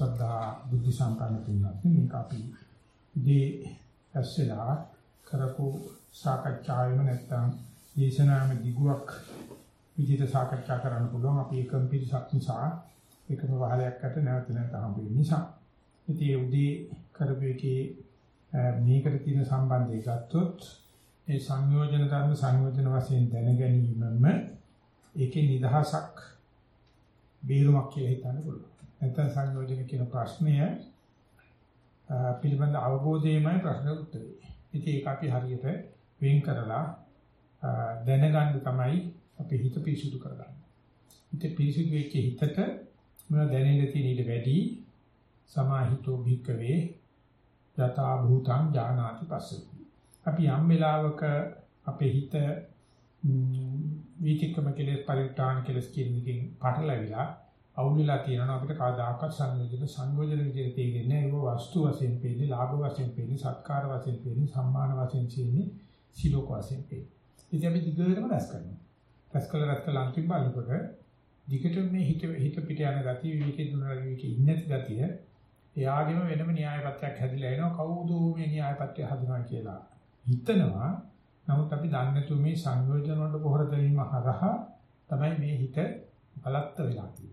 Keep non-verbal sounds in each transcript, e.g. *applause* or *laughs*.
ශ්‍රද්ධා බුද්ධ සම්පන්න තුනක් මේක අපි ඉදී ඇස්සලා කරපු සාකච්ඡාවෙම නැත්තම් දේශනාවේ දිගුවක් විදිහට සාකච්ඡා කරන්න පුළුවන් අපි එකම පිරිසක් නිසා එකම වහලයක් අත නැවත නැවත හම්බ වෙන නිසා ඉතින් උදී කරපු එකේ මේකට තියෙන සම්බන්ධය ගත්තොත් ඒ සංයෝජන ධර්ම සංයෝජන වශයෙන් දැන ගැනීමම ඒකේ නිදහසක් බේරුමක් කියලා හිතන්න පුළුවන්. නැත්නම් සංයෝජන කියන ප්‍රශ්නය පිළිබඳ අවබෝධයමයි ප්‍රශ්නෙට උත්තරේ. ඉතින් ඒක අපි හරියට වෙන් කරලා දැනගන්න තමයි අපි හිත පිරිසුදු කරගන්නේ. හිත පිරිසුදු වෙච්ච හිතට මොන දැනෙන්න තියෙන ඊට වැඩි සමාහිතෝ භික්කවේ යථා භූතං ඥානාති පස්සති. අපි යම් වෙලාවක අපේ හිත වීතික්‍රම කෙලෙස් පරිත්‍රාණ කෙලෙස් කියන එකෙන් පටලැවිලා අවුලලා තියෙනවා. අපිට කවදාකවත් සංයෝජන සංයෝජන විදිහට තේරෙන්නේ නැහැ. ඒක වස්තු වශයෙන් පෙන්නේ ලාභ වශයෙන් පෙන්නේ සත්කාර වශයෙන් පෙන්නේ සම්මාන වශයෙන් තියෙන්නේ සිලෝක වශයෙන් පෙන්නේ. ඉතින් අපි දිගටම රැස් කරනවා. රැස් කළ රැස් කළ අන්තිම බලනකොට දිගටම මේ හිත හිත පිට යන ගතිය විවිකේ දුන්නා විවිකේ ඉන්නේ ගතිය එයාගෙම වෙනම න්‍යාය පත්‍රයක් හැදිලා එනවා. කවුද මේ න්‍යාය පත්‍රය හදනවා කියලා හිතනවා. නමුත් අපි දන්නේ නැතුව මේ සංයෝජන වලට පොහොර දෙවීම හරහා තමයි මේ හිත බලත්ත වෙලා තියෙන්නේ.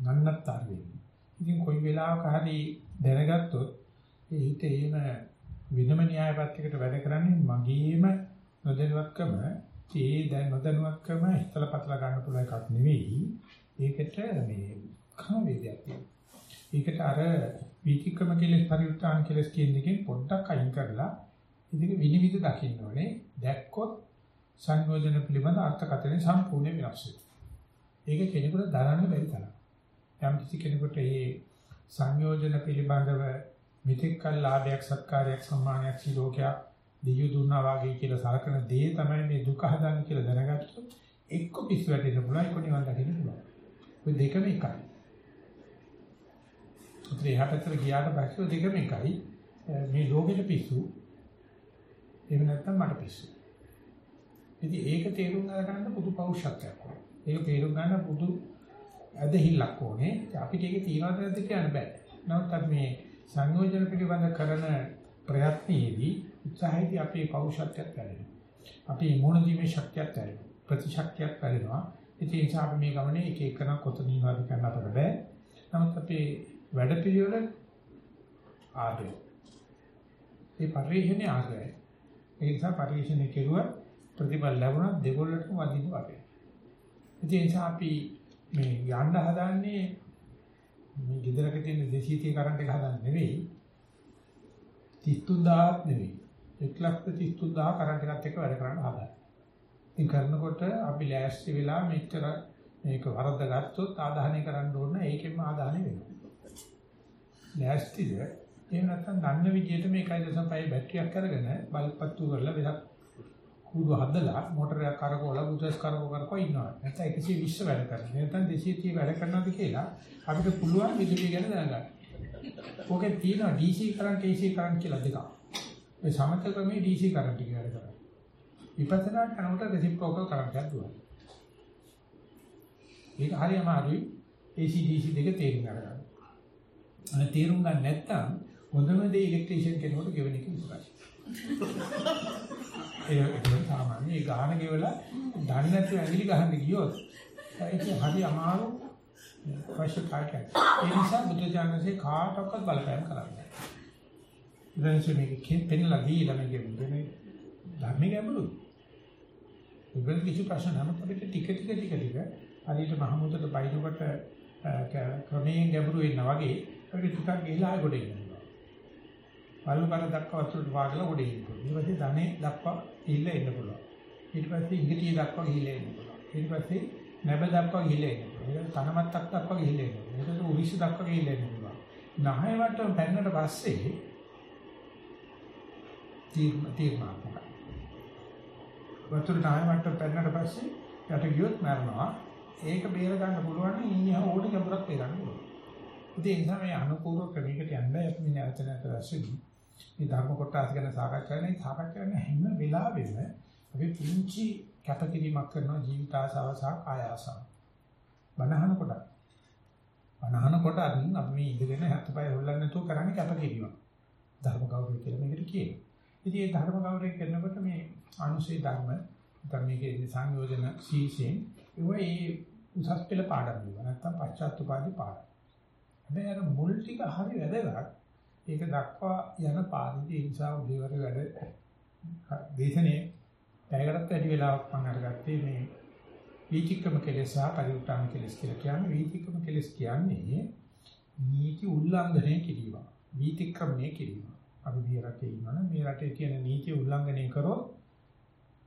නන්නත්තර වෙන්නේ. ඉතින් කොයි වෙලාවක හරි දැනගත්තොත් ඒ හිත එහෙම වෙනම න්‍යාය පත්‍රයකට වැඩ කරන්නේ මගේම නොදැනුවත්කම ඒ දැන් නොදැනුවත්කම හිතලා පතලා ගන්න පුළුවන් එකක් නෙවෙයි. ඒකට මේ කන වේදයක් තියෙනවා. ඒකට අර වීතික්‍රම කෙලෙස් පරිඋත්තාන කෙලෙස් කියන එකෙන් පොඩ්ඩක් අයින් කරලා ඉතින් විනිවිද දකින්න ඕනේ. දැක්කොත් සංයෝජන පිළිබඳ අර්ථකථනය සම්පූර්ණ වෙනස් වෙනවා. ඒක කෙනෙකුට දරන්න බැරි තරම්. යම් කිසි කෙනෙකුට මේ සංයෝජන පිළිබඳව මිත්‍යක් කල් ලාභයක් සත්කාරයක් සම්මානයක් සිලෝකයක් දෙය දුන්නා වගේ කියලා සලකන දේ තමයි මේ දුක හදන්නේ කියලා දැනගත්තොත් එක්ක පිස්සු වැටෙන්න පුළුවන් එක්ක නිවන් දකින්න පුළුවන්. ඔය දෙකම එකයි. උත්‍රේ හැපතර ගියාට පස්සේ දෙකම එකයි. මේ ලෝකෙට පිස්සු එහෙම නැත්නම් මට පිස්සු. ඉතින් ඒක තේරුම් ගන්න පුදු පෞෂත්වයක් ඕන. ඒක තේරුම් ගන්න පුදු ඇදහිල්ලක් ඕනේ. අපිට ඒක තියනවද නැද්ද කියන්න බෑ. නමුත් අපි මේ සංයෝජන පිළිබඳ කරන ප්‍රයත්නයේදී උත්සාහයේදී අපේ පෞරුෂත්වයක් වැඩෙනවා. අපේ මොන දීමේ ශක්තියක් වැඩෙනවා. ප්‍රතිශක්තියක් වැඩෙනවා. ඉතින් ඒ නිසා අපි මේ ගමනේ එක එකන කොතනින් වද කරන්න අපට බෑ. නමුත් අපේ වැඩ පිළිවෙල ආදේ. ඒ පරිශ්‍රණයේ ආදේ. ඒ නිසා පරිශ්‍රණය කෙරුවා ප්‍රතිඵල ලැබුණා දෙගොල්ලටම වදින්න වගේ. ඉතින් ඒ නිසා අපි මේ යන්න හදන්නේ මේ ගෙදරක තියෙන 230 කරන්ට් එක හදන්න නෙවෙයි 33000ක් නෙවෙයි 133000 කරන්ට් එකත් එක්ක වැඩ කරන්න හදන්නේ. ඉතින් කරනකොට අපි ලෑස්ති වෙලා මෙච්චර මේක වරද්ද ගත්තොත් ආදාහනය කරන්න ඕන ඒකෙන්ම ආදාහනය වෙනවා. ලෑස්තිද? එහෙම නැත්නම් දන්න විදිහට මේකයි දසපයි බැටරියක් අරගෙන බල්පත්තු කරලා වෙනත් කූඩු හදලා මොටරයක් කරකවලා බුදස් කරකව කරකව ඉන්නවා. නැත්නම් 120 වැඩ කරනවා. නැත්නම් 230 වැඩ කරනවාද කියලා අපිට පුළුවන් විදුලිය ගැන දැනගන්න. ඕකේ තියෙනවා DC කරන්ට් AC කරන්ට් කියලා දෙකක්. මේ සමථ ක්‍රමයේ DC කරන්ට් එක වැඩ කරනවා. විපස්සනා කරනකොට රෙසිප්‍රොකල් කරන්ට් එකක් දුවනවා. ඒක හරියම හරි AC DC දෙක තේරුම් ගන්න. අනේ තේරුම් ගන්න නැත්නම් හොඳම දේ ඉලෙක්ට්‍රීෂියන් කෙනෙකුට ගෙවෙන එක විතරයි. ඒක සාමාන්‍ය ඒ ගහන ගෙවලා දන්නේ නැතුව ඇඟිලි ගහන්න ගියොත් ඒක හරි අමාරු අවශ්‍ය කාර්යයක්. ඒ නිසා බුද්ධ ඥානසේ කාටවත් බලපෑම් කරන්නේ නැහැ. ඉතින් මේක පෙන්නලා දීලා මේක මේ ධර්මයේ ගැඹුරුයි. උගල කිසි ප්‍රශ්න නැහැ අපිට ටික ටික ටික ටික හරියට මහමුදට බයිනකොට ක්‍රමයෙන් ගැඹුරු වෙනවා වගේ අපිට ටිකක් ගිහිලා ආයෙ ගොඩ එනවා. පල්ලු කර දක්වා වතුරට වාගලා උඩ එන්න පුළුවන්. ඊට පස්සේ ධනේ දක්වා ඉල්ල එන්න පුළුවන්. ඊට පස්සේ ඉඟිටිය දක්වා ගිහිල්ලා එන්න පුළුවන්. ඊට පස්සේ නැබ දක්වා ගිහිල්ලා එන්න පුළුවන්. ඊට තනමත්තක් දක්වා ගිහිල්ලා එන්න පුළුවන්. ඊට පස්සේ උරිස්ස දක්වා ගිහිල්ලා එන්න පුළුවන්. නහය වට්ටම පැන්නට පස්සේ තීර්ම තීර්මාත්මක. වතුර නහය වට්ටම පැන්නට පස්සේ යට ගියොත් මරනවා. ඒක බේර ගන්න පුළුවන් නම් ඉන්නේ ඕඩි ගැඹුරක් පේන්න පුළුවන්. ඉතින් ඒ නිසා මේ අනුකූල ක්‍රමයකට යන්න අපි මේ නැවත නැවත රැස්වෙමු. මේ ධර්ම කොටස් ගැන සාකච්ඡා කරන සාකච්ඡා කරන හැම වෙලාවෙම අපි පුංචි කැපකිරීමක් කරනවා ජීවිත ආසාව සහ කාය ආසාව. බනහන කොට. බනහන කොට අපි මේ ඉඳගෙන හත්පය හොල්ලන්නේ නැතුව කරන්නේ කැපකිරීම. ධර්ම ගෞරවය කියලා මේකට කියනවා. ඉතින් මේ ධර්ම ගෞරවය කරනකොට මේ අනුසේ ධර්ම නැත්නම් මේකේ සංයෝජන සීසෙන් ඒ උසස් පෙළ පාඩම් වල නැත්නම් පශ්චාත්තුපාදී පාඩම්. හැබැයි අර මුල් ටික හරි වැදගත්. ඒක දක්වා යන පාරිදි ඒ නිසා උදේවර වැඩ දේශනේ පැයකටත් වැඩි වෙලාවක් මම අරගත්තේ මේ වීතික්‍රම කෙලෙස් සහ පරිඋත්තාන කෙලෙස් කියලා කියන්නේ වීතික්‍රම කෙලෙස් කියන්නේ නීති උල්ලංඝනය කිරීම. වීතික්‍රමණය කිරීම. අපි මේ රටේ ඉන්නවනම් මේ රටේ තියෙන නීති උල්ලංඝනය කරොත්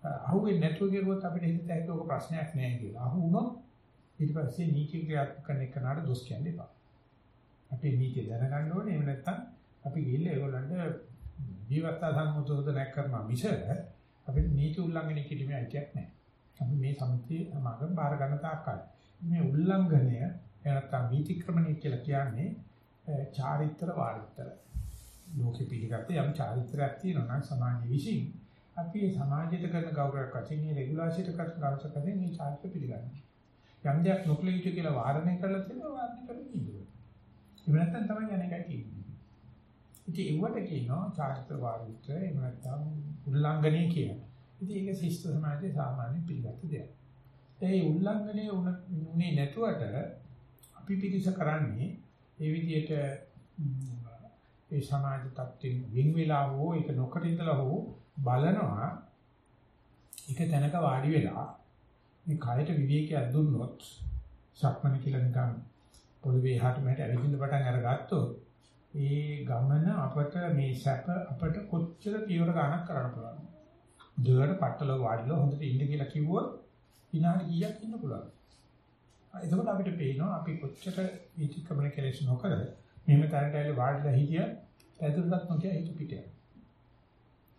අහුවෙන්නේ නැතුව ගියොත් අපිට හිතට ඒක ප්‍රශ්නයක් නෑ කියලා. අහු වුණොත් ඊට පස්සේ නීති ක්‍රියාත්මක කරන එකනට දොස් කියන්න එපා. අපේ නීතිය දැනගන්න ඕනේ. එහෙම නැත්නම් අපි ගිහිල්ලා ඒගොල්ලන්ට ජීවත්තා සම්මුතෝදනයක් කරනවා මිස අපිට නීති උල්ලංඝනය කිරීමේ අයිතියක් නැහැ. අපි මේ සමිතිය සමාගම බාර ගන්න තාක්කල්. මේ උල්ලංඝනය එනත්තම් වීතික්‍රමණය කියලා කියන්නේ චාරිත්‍ර වාරිත්‍ර. ලෝකෙ පිළිගත්තේ යම් චාරිත්‍රාක් තියෙනවා නම් සමාජයේ විශ්ින් අපි මේ සමාජයට කරන ගෞරවයක් වශයෙන් මේ රෙගුලාසිට කරන ගෞරවයක් වශයෙන් මේ චාරිත්‍ර පිළිගන්නවා යම් දෙයක් නොකළ යුතු කියලා වාරණය කරලා තියෙනවා වාරණය කරන්නේ ඉන්නවා ඒ නැත්තම් තමයි යන්නේ එකයි කියන්නේ ඉතින් ඒවට කියනවා චාරිත්‍ර වාරිත්‍ර එහෙම නැත්තම් උල්ලංඝනය කියනවා ඉතින් ඒක ශිෂ්ට සමාජයේ සාමාන්‍ය පිළිගත් දෙයක්. ඒ උල්ලංඝනය උනේ නැතුවට අපි පිළිස කරන්නේ ඒ විදිහට ඒ සමාජ තත්ත්වෙන් වින් වෙලා හෝ ඒක නොකර ඉඳලා හෝ බලනවා එක තැනක වාඩි වෙලා මේ කයට විවේකයක් දුන්නොත් සක්මන කියලා නිකන් පොළවේ එහාට මෙහාට ඇවිදින්න පටන් අරගත්තොත් ඒ ගමන අපට මේ සැප අපට කොච්චර පියවර ගණක් කරන්න පුළුවන්ද දුවට පట్టල වාඩිලා හොඳට ඉන්න කියලා කිව්වොත් විනාඩි කීයක් ඉන්න පුළුවන්. එතකොට අපිට පේනවා අපි කොච්චර විචක්‍රමණ කෙලෙස් නොකර මෙහෙම තරට ඇවිල්ලා වාඩිලා හිටිය පැදුරක් නොකිය හිත පිට යනවා.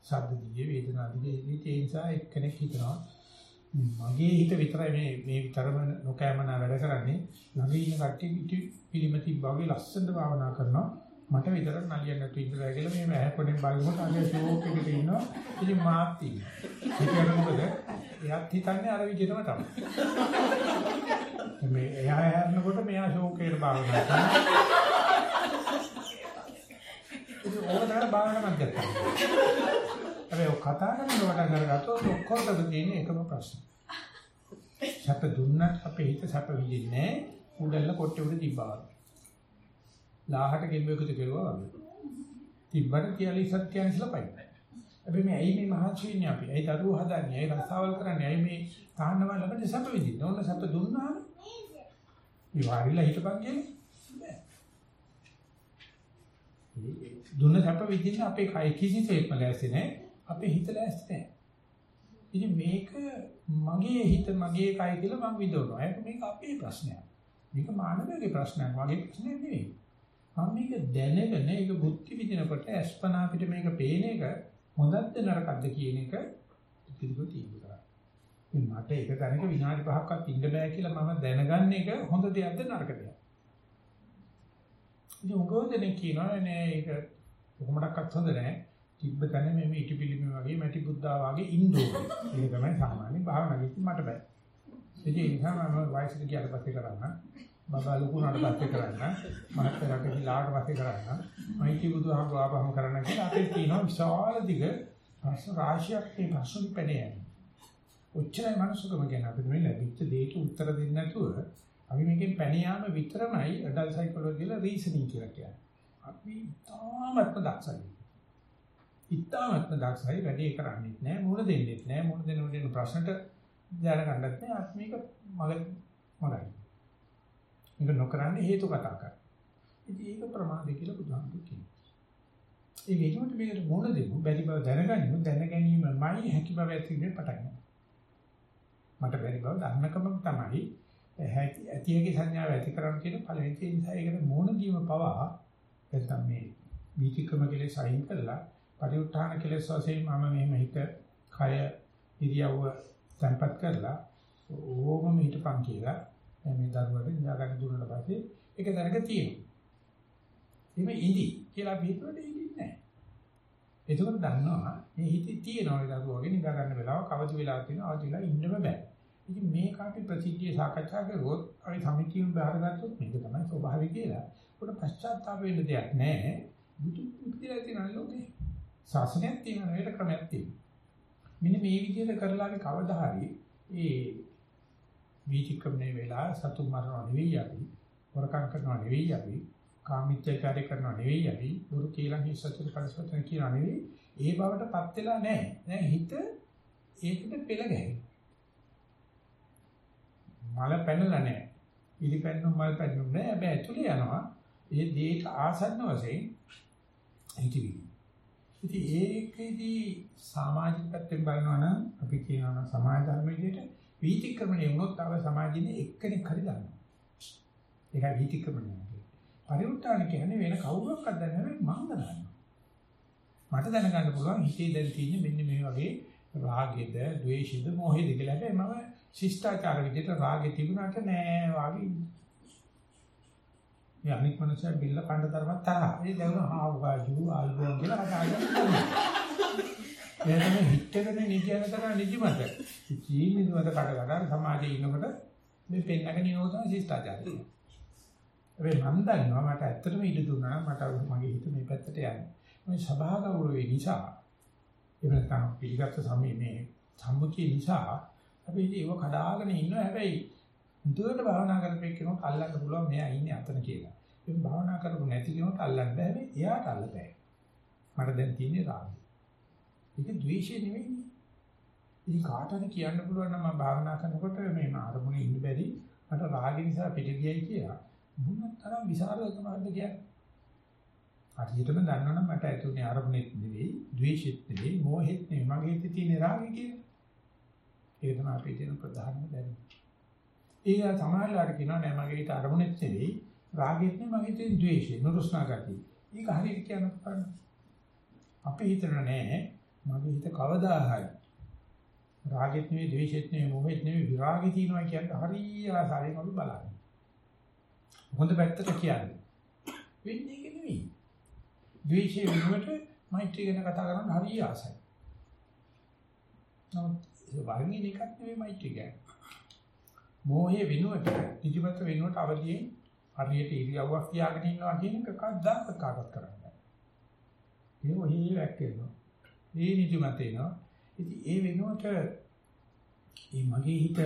ශබ්ද දිගේ වේදනා දිගේ ඒ නිසා එක්කෙනෙක් හිතනවා මගේ හිත විතරයි මේ මේ විතරම නොකෑමන වැඩ කරන්නේ ළඟ ඉන්න කට්ටිය ඉති පිළිමති භාගේ ලස්සනට භාවනා කරනවා මට විතරක් නලියන්න නැතු ඉඳලා කියලා මේ මෑකොඩෙන් බලනකොට අගේ ෂෝක් එකක ඉන්නවා. ඉතින් මාත් ඉන්නවා ඒකට මොකද? එයාත් හිතන්නේ අර විදිහටම තමයි. මේ එයා හැරනකොට මෙයා ෂෝක් එකට භාවනා කරනවා. ඉතින් ඕකට භාවනා මැදට හැබැයි ඔය කතා කරනකොට කරගත්තොත් ඔක්කොටද තියෙන එකම ප්‍රශ්න. සැප දුන්නත් අපේ හිත සැප විඳින්නේ උඩල්ල කොට්ටේ උඩ තිබ්බා වගේ. 1000ට ගෙම්බෙකුට කෙරුවා වගේ. තිබ්බට කියලා ඉස්සත් කියන ඉස්සලා පයින්. හැබැයි මේ ඇයි මේ මහන්සි වෙන්නේ අපි? ඇයි දරුවෝ හදන්නේ? ඇයි රස්සාවල් කරන්නේ? ඇයි මේ තාන්නවල් ළඟට සැප විඳින්නේ? ඕන සැප දුන්නාම මේ වාරිලා හිටපන් කියන්නේ. දුන්න සැප විඳින්න අපේ කය කිසිසේත්ම ලෑස්ති නැහැ. අපේ හිත ලෑස්ති නැහැ. ඉතින් මේක මගේ හිත මගේ කය කියලා මම විඳවනවා. ඒක මේක අපේ ප්‍රශ්නයක්. මේක මානවයේ ප්‍රශ්නයක්. මගේ ප්‍රශ්නයක් නෙවෙයි. මම මේක දැනගෙන ඒක බුද්ධි විදිනකොට අස්පනා පිට මේක පේන එක හොඳද නරකද කියන එක පිළිගො තීන්දුව කරා. මේ මට එක තැනක විනාඩි 5ක්වත් ඉන්න බෑ කියලා මම දැනගන්න එක හොඳ දෙයක්ද නරක දෙයක්ද? ඉතින් උගෝදෙනේ කියනවා නේ ඒක කොහොමඩක්වත් හොඳ නෑ. තිබ්බ තැන මේ ඊටි පිළිම වගේ මැටි බුද්ධා වගේ ඉන්නෝ. ඒක තමයි සාමාන්‍ය භාවනාවෙත් මට බෑ. ඉතින් ඒ නිසා මම වයසට ගියාට පස්සේ කරන්න බබා ලොකු උනාට පස්සේ කරන්න මහත්තයාට ගිලාට පස්සේ කරන්න මයිටි බුදුහාමුදුරුවෝ ආපහම කරන්න කියලා අපේ තියෙනවා විශාල දිග ප්‍රශ්න රාශියක් මේ ප්‍රශ්න පෙළේ ඔච්චරයි මනුස්සකම ගැන අපිට මේ ලැබිච්ච දෙයට උත්තර දෙන්නේ නැතුව අපි මේකෙන් පැන යාම විතරමයි ඇඩල්ට් සයිකොලොජි වල රීසනින් කියලා කියන්නේ. අපි තාමත්ම දක්ෂයි. ඉතාමත්ම දක්ෂයි වැඩේ කරන්නේ නැහැ මුණ දෙන්නේ නැහැ මුණ දෙන උදේන ප්‍රශ්නට දැනගන්නත් නැහැ අපි මේක මග මගයි. මේක නොකරන්න හේතු කතා කරා. ඉතින් ඒක ප්‍රමාද කියලා බුදුහාමුදුරු කියනවා. ඒ වෙනුවට මේකට මොන දෙමු බැරි බව දැනගනිමු දැන ගැනීමමයි හැකි බව ඇතිවෙන්නේ පටන් මට බැරි බව දන්නකම තමයි ඇති ඇතිගේ සංඥාව ඇති කරන් කියන පළවෙනි නිසා ඒකට මොන දීම පවා නැත්නම් මේ වීතිකම කෙලෙස් අයින් කළා පරිඋත්ථාන කෙලෙස් වශයෙන් මම මෙහෙම හිත කය ඉරියව්ව තැම්පත් කරලා ඕමම හිටපන් කියලා මේ දරුවට ඉඳා ගන්න දුන්නාට පස්සේ ඒක දැනග තියෙනවා. එimhe ඉඳි කියලා අපි හිතුවට ඉඳින්නේ නැහැ. එතකොට දන්නවා මේ හිතේ තියෙනවා ඒ දරුවගේ නිදා ගන්න වෙලාව කවදි වෙලාවක් තියෙනවා අවදිලා ඉන්නම බෑ. ඉතින් මේක අපි ප්‍රසිද්ධිය සාකච්ඡා කරුවොත් අපි සමිතියෙන් බාරගත්තොත් මේක තමයි ස්වභාවය කියලා. උකට පශ්චාත්තාප වෙන්න දෙයක් නැහැ. බුදු පුදුලා තියෙන ලෝකේ. ශාසනයක් තියෙනවා ඒකට ක්‍රමයක් තියෙනවා. මෙන්න මේ විදිහට කරලා අපි කවදා හරි ඒ වීතික්‍රමණය වෙලා සතුන් මරනවා නෙවෙයි අපි. හොරකම් කරනවා නෙවෙයි අපි. කාමීත්‍යචාරය කරනවා නෙවෙයි අපි. දුරු කියලා හිස්සතර පරිසවතන කියනවා නෙවෙයි. ඒ බවටපත් වෙලා නැහැ. දැන් හිත ඒකට පෙළ ගැහෙනවා. මල පැනලා නැහැ. ඉලිපැන්නුම් මල් පැන්නුම් නැහැ. හැබැයි ඇතුලේ යනවා. ඒ දේට ආසන්න වශයෙන් හිතවිලි. ඉතින් ඒකෙදී සමාජික පැත්තෙන් බලනවා නම් අපි කියනවා නම් සමාජ ධර්ම විදිහට වීතික්‍රමණය වුණොත් තව සමාජයේ එක්කෙනෙක් හරි ගන්නවා. ඒකයි වීතික්‍රමණය කියන්නේ. පරිඋත්තාන කියන්නේ වෙන කවුරක්වත් දන්නේ නැහැ මම දන්නවා. මට දැනගන්න පුළුවන් හිතේ දැන් තියෙන්නේ මෙන්න මේ වගේ රාගෙද, ද්වේෂෙද, මොහෙද කියලා. හැබැයි මම ශිෂ්ටාචාර විදිහට රාගෙ තිබුණාට නෑ වාගේ. මේ අනික් මනුස්සය බිල්ල කණ්ඩ තරමක් තරහ. ඒ දැන් හාවුගාජු ආල්බෝම් කියලා කතාගෙන එයාම හිටගෙන නිදියන තරම් නිදිමත. ජීනි දුවද කඩ කඩ සමාජයේ ඉන්නකොට මේ පෙන්නගෙන ඉනෝ තමයි ශිෂ්ටාචාරය. හැබැයි මම දන්නවා මට ඇත්තටම ඉඩ දුන්නා මට මගේ හිත මේ පැත්තට යන්නේ. මේ සභා ගෞරවය නිසා එහෙම නැත්නම් පිළිගත් සමයේ මේ සම්මුතිය නිසා අපි ඒව කඩාගෙන ඉන්නවා හැබැයි දුරට භාවනා කරපේ කෙනෙක් අල්ලන්න පුළුවන් මෙයා ඉන්නේ අතන කියලා. ඒක භාවනා කරපු නැති කෙනෙක් අල්ලන්න බෑ හැබැයි එයාට අල්ලපෑ. මට දැන් තියෙන්නේ රාගය. ඒක ද්වේෂය නෙවෙයි. ඉතින් කාටද කියන්න පුළුවන් නම් මම භාවනා කරනකොට මේ ආරමුණේ ඉන්න බැරි මට රාගය නිසා පිට ගියයි කියලා. මොනතරම් තරම් විසරදකමක්ද කියන්නේ. හරියටම දන්නවනම් මට ඇතුලේ ආරමුණෙත් නෙවෙයි, ද්වේෂෙත් නෙවෙයි, මෝහෙත් නෙවෙයි, මගේ හිතේ තියෙන රාගය කියලා. ඒක තමයි අපේ තියෙන ප්‍රධානම දැනුම. ඒක සමහරලාට කියනවා නෑ මගේ හිත අරමුණෙත් නෙවෙයි රාගෙත් නෙවෙයි මගේ තියෙන ද්වේෂය නුරුස්නා ගතිය. ඒක හරියට කියන්න පුළුවන්. අපේ හිතන නෑ මගේ හිත කවදා හරි රාගෙත් නෙවෙයි ද්වේෂෙත් නෙවෙයි මොහෙත් නෙවෙයි විරාගෙ තියෙනවා කියන්නේ හරිය ආසාවෙන් අපි බලන්නේ. හොඳ පැත්තට කියන්නේ. වෙන්නේ ඒක නෙවෙයි. ද්වේෂය වෙනුවට මෛත්‍රී ගැන කතා කරන්න හරිය ආසයි. නමුත් වර්ණින එකක් නෙවෙයි මෛත්‍රී කියන්නේ. මෝහයේ වෙනුවට, නිදිමත වෙනුවට අවදියෙන් හරියට ඉරියව්වක් තියාගෙන ඉන්නවා කියන එක කවදාවත් කාටවත් කරන්න බෑ. ඒ ඔහි වැක්කෙනවා. ඒ නිදිමත එනවා. ඉතින් ඒ වෙනුවට මේ මගේ හිත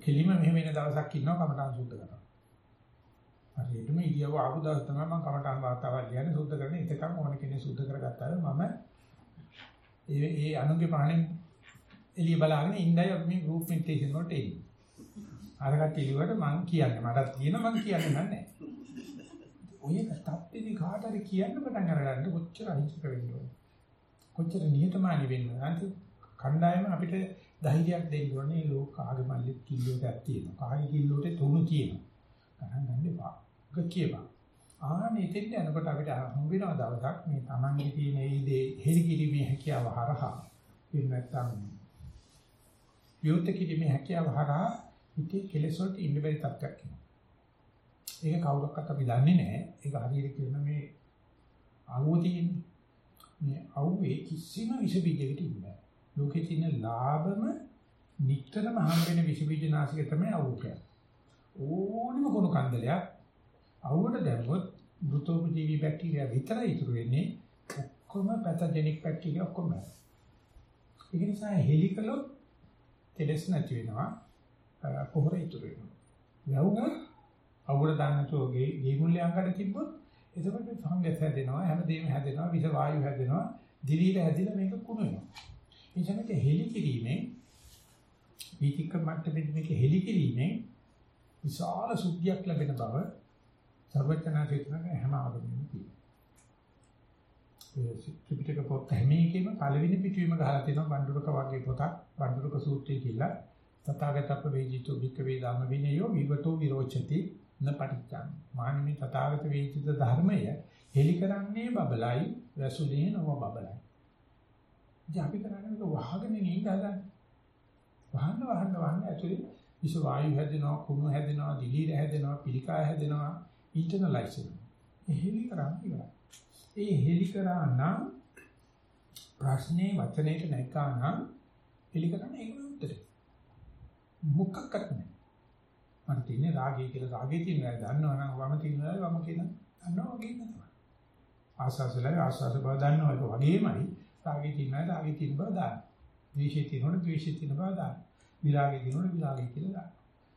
කෙලිම මෙහෙම වෙන දවසක් ඉන්නවා කමටහන් සුද්ධ කරනවා. හරියටම ඉරියව්ව ආපු දවස් තමයි මම කමටහන් වාතාවරණය කියන්නේ සුද්ධ කරන්නේ. ඒකම ඕන කෙනෙක් සුද්ධ කරගත්තාම මම ඒ ඒ අනුගේ පහණෙන් එළිය බලාගෙන ඉඳයි අපි මේ ගෲප් මෙඩිටේෂන් වලට එන්නේ. අරකට ඉලිවට මම කියන්නේ මටත් කියන මම කියන්නේ නැහැ. ඔය තත්ත්වෙදි කාට හරි කියන්න පටන් අරගන්න කොච්චර අහිංසක වෙන්න ඕන. කොච්චර නිහතමානී වෙන්න ඕන. අන්තිම කණ්ඩායම අපිට ධෛර්යයක් දෙන්න ඕනේ ලෝක ආගමල්ලි කිල්ලෝටක් තියෙනවා. කායි කිල්ලෝට තුණු තියෙනවා. ගණන් ගන්න එපා. ඔක කියපන්. ආනේ එතෙන්ට යනකොට අපිට හම් වෙනවා දවසක් මේ Tamange තියෙන ඒ දේ හෙලිකිරීමේ හැකියාව හරහා එහෙම නැත්නම් විවෘත කිරීමේ හැකියාව හරහා හිතේ කෙලෙස් වලට ඉන්න බැරි තත්ත්වයක් එනවා. ඒක කවුරක්වත් අපි දන්නේ නැහැ. ඒක හරියට කියන මේ අවුව තියෙන්නේ. මේ අවුවේ කිසිම විස බීජයකට ඉන්නේ නැහැ. ලෝකේ තියෙන ලාභම නිටතරම හම් වෙන විස බීජ නාසික තමයි අවුව කියන්නේ. ඕනම කුණු කන්දලයක් අවුවට දැම්මොත් මෘතෝපජීවී බැක්ටීරියා විතරයි ඉතුරු වෙන්නේ. ඔක්කොම පැතජෙනික් බැක්ටීරියා ඔක්කොම. ඒ නිසා හෙලි කළොත් කෙලස් නැති වෙනවා පොහොර ඉතුරු වෙනවා යවුවොත් අවුල දාන්නතෝ ගේ ගේ මුල්ලේ අංගකට තිබ්බොත් එතකොට ෆංගස් හැදෙනවා හැමදේම හැදෙනවා විස වායු හැදෙනවා දිලීල හැදිලා මේක කුණු වෙනවා. ඒ කියන්නේ හෙලි කිරීමෙන් වීතික මට්ටමේ මේක හෙලි කිරීමෙන් විශාල සුද්ධියක් ලැබෙන බව සර්වඥා චේතනක හැම ආගමකින්ම තියෙනවා. ත්‍රිපිටක පොත් හැම එකෙම පළවෙනි පිටුවීම ගහලා තියෙනවා බණ්ඩුරක වගේ පොතක් බණ්ඩුරක සූත්‍රය කියලා. තථාගතප්ප වේජිතෝ භික්ඛවේ ධම්ම විනයෝ විවතෝ විරෝචති. න පටිච්චං මානමී තථාගත වේජිත ධර්මය හෙලි කරන්නේ බබලයි රසුලේ නම බබලයි. ඉතින් අපි කරන්නේ මේක වහගෙන ඉන්න හදන්නේ වහන්න වහන්න වහන්න ඇතුලේ විස වායු හැදෙනවා කුණු හැදෙනවා දිලීර හැදෙනවා පිළිකා හැදෙනවා ඉන්ටර්නලයිස් වෙනවා. එහෙලි කරන්නේ ඉවරයි. ඒ හෙලි කරා නම් ප්‍රශ්නේ වචනේට නැකා නම් හෙලි කරන්නේ ඒක උත්තරේ. මොකක්වත් නැහැ. මට තියෙන්නේ රාගය කියලා රාගය තියෙන වෙලාව දන්නවනම් වම තියෙන වෙලාව වම කියන දන්නවා වගේ තමයි. ආස්වාසලයි ආස්වාස බව දන්නවා ඒක වගේමයි රාගය තියෙන වෙලාව රාගය තියෙන බව දන්නවා. ද්වේෂය තියෙනවනේ ද්වේෂය තියෙන බව දන්නවා. විරාගය තියෙනවනේ විරාගය කියලා දන්නවා.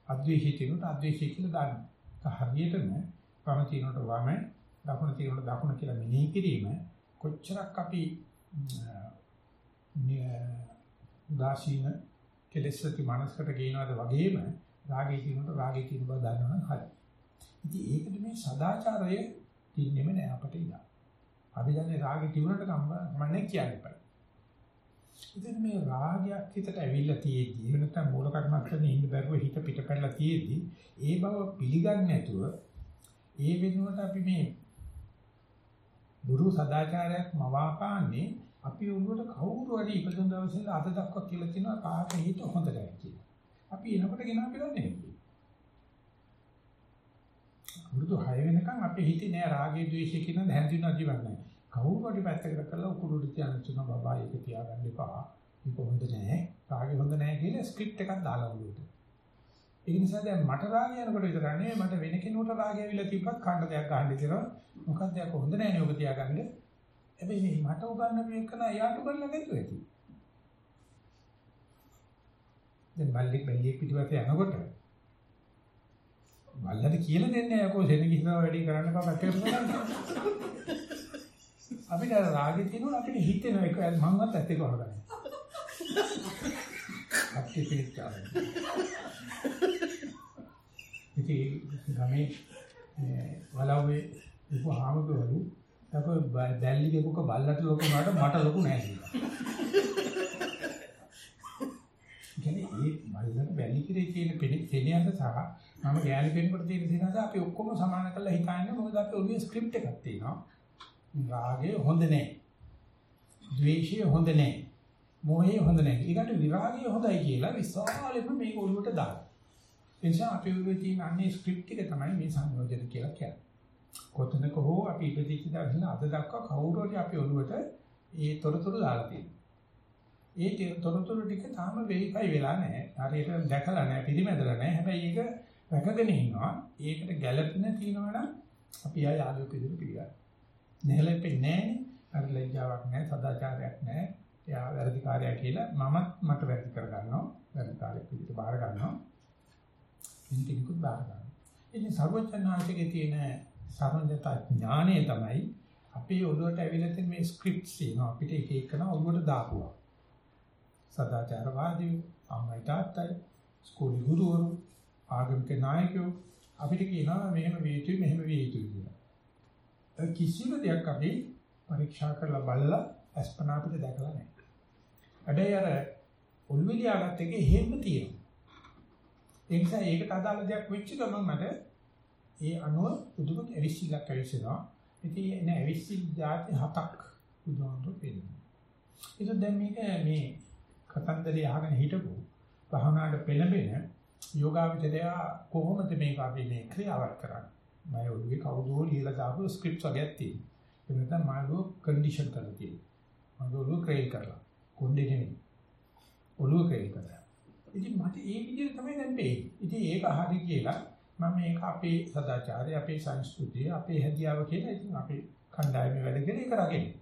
අද්වේෂය තියෙනවනේ අද්වේෂය කියලා දන්නවා. හරියටම වම තියෙනකොට වම දකුණ තියෙනකොට දකුණ කියලා මෙනෙහි කිරීම කොච්චරක් අපි උදාසීන කෙලෙස් ඇති මනසකට ගේනවාද වගේම රාගය තියෙනකොට රාගය තියෙන බව දන්නවනම් හරි. ඉතින් ඒකට මේ සදාචාරය තින්නෙම නෑ අපිට ඉන්න. අපි දන්නේ රාගය තිබුණට කම්මන්නේ කියන්නේ බෑ. ඉතින් මේ රාගයක් හිතට ඇවිල්ලා තියෙද්දි එහෙම නැත්නම් මූල කර්මස්තනේ ඉන්න බැරුව හිත පිටපැනලා තියෙද්දි ඒ බව පිළිගන්නේ නැතුව ඒ වෙනුවට අපි මේ බුරු සදාචාරයක් මවාපාන්නේ අපි උඹට කවුරු හරි ඉපදුන දවසේ අද දක්වා කියලා තියෙනවා කාට හිත හොඳ නැහැ කියලා. අපි එනකොට ගෙන අපි දන්නේ නැහැ. වරුදු 6 වෙනකන් අපේ හිතේ නෑ රාගය ද්වේෂය කියන හැඳින්වන ජීවත් නැහැ. කවුරු හරි පැත්තකට කරලා උකුරුට තියන තුන බබා ඒක තියාගන්න එපා. මේක හොඳ නැහැ. රාගය හොඳ නැහැ කියලා ස්ක්‍රිප්ට් එකක් දාලා උඩට. ඒ නිසා දැන් මට රාගය යනකොට විතරනේ මට වෙන කෙනෙකුට රාගය ඇවිල්ලා තිබ්බත් කන්න දෙයක් ගන්න ඉතිරව මොකක්ද යක් හොඳ නැහැ නේ ඔබ තියාගන්න. හැබැයි මේ මට උගන්නපු එක නා එයාට උගන්නලා නැතුව ඇති. දැන් බල්ලෙක් බැල්ලියෙක් පිටිපස්සේ යනකොට බල්ලට කියලා දෙන්නේ නැහැ කොහොමද එන කිසිම වැඩි කරන්න බෑ පැත්තකට බලන්න. අපිට රාගෙ තියෙනවා අපිට හිතෙන එක මංවත් ඇත්තේ කොහොමද? අපිට පිළිච්චාරයි. ඉතින් ගමේ වලව්වේ උපහාමකවලු තව දැල්ලි දෙකක බල්ලට ලොකු වුණාට මට ලොකු නෑ කියලා. කියන්නේ ඒ බල්ලට බැලි කිරේ කියන පෙනියන්ද සහ මම ගෑනු කෙනෙකුට තියෙන සිනහස අපි ඔක්කොම සමාන කරලා හිතන්නේ මොකද අපි ඔළුවේ ස්ක්‍රිප්ට් එකක් තියෙනවා. රාගය හොඳ නෑ. ද්වේෂය හොඳ නෑ. මෝහය හොඳ නෑ. ඊකට විරාගය හොඳයි කියලා විශාලෙම මේක ඔළුවට දානවා. ඒ නිසා අපි ඔළුවේ තියෙන අන්නේ ස්ක්‍රිප්ට් එක තමයි මේ සංයෝජන කියලා කියන්නේ. කොතනක හෝ අපි ඉපදිච්ච දවසේ අද දක්වා කවුරු හරි අපි ඔළුවට ඒ තොරතුරු දාලා තියෙනවා. ඒ තොරතුරු ටික තාම වෙරිෆයි වෙලා නැහැ. හරියට දැකලා නැහැ, පිළිමැදලා නැහැ. හැබැයි ඒක රැකගෙන ඉන්නවා. ඒකට ගැළපෙන තියෙනවා නම් අපි ආය ආලෝක විදිහට පිළිගන්නවා. නැහැලෙන්නේ නැහැ. අර ලැජ්ජාවක් නැහැ, සදාචාරයක් නැහැ. එයා වැරදිකාරයා කියලා මමත් මට වැරදි කර ගන්නවා. වැරදිකාරයෙක් විදිහට බාර ගන්නවා. ඉතින් ටිකකුත් බාර ගන්නවා. ඉතින් සර්වඥාන්සේගේ තියෙන සමන්දතා ඥානය තමයි අපේ ඔළුවට ඇවිල්ලා තියෙන මේ ස්ක්‍රිප්ට්ස් තියෙනවා අපිට එක එකන ඔළුවට දාපුවා. සදාචාරවාදී අම්මයි තාත්තයි ස්කෝලේ ගුරුවරු ආගමික නායකයෝ අපිට කියනවා මෙහෙම විය යුතුයි මෙහෙම විය යුතුයි කියලා. කිසිම දෙයක් අපි පරීක්ෂා කරලා බලලා අස්පනා අපිට දැකලා නැහැ. අඩේ අර ඔළුවේ ලියාගත්ත එකේ හේම තියෙනවා. ඒ නිසා ඒකට අදාළ දෙයක් වෙච්ච ගමන් මට ඒ අනුව පුදුම ඇවිස්සිල්ලක් ඇවිස්සෙනවා. ඉතින් එන ඇවිස්සිල් જાති හතක් බුදුහාමුදුරු පෙන්නනවා. ඒක දැන් මේක මේ කතන්දරය අහගෙන හිටපු භවනාට පෙළඹෙන යෝගාවචරය කොහොමද මේක අපි මේ ක්‍රියාවක් කරන්නේ? මම ඔළුවේ කවුදෝ ලියලා දාපු ස්ක්‍රිප්ට්ස් වගේක් තියෙනවා. ඒ නැත්නම් මාළු කන්ඩිෂන් කරලා තියෙනවා. මාළු ඔළුව ක්‍රේල් කරලා. කොණ්ඩේ නෙමෙයි. ඔළුව ක්‍රේල් කරලා. ඉතින් මට ඒ විදිහට තමයි දැන් පේන්නේ. ඉතින් ඒක හරි කියලා මම මේක අපේ සදාචාරය, අපේ සංස්කෘතිය, අපේ හැදියාව කියලා ඉතින් අපේ කණ්ඩායමේ වැඩ කරේ ඒක රගෙන්නේ.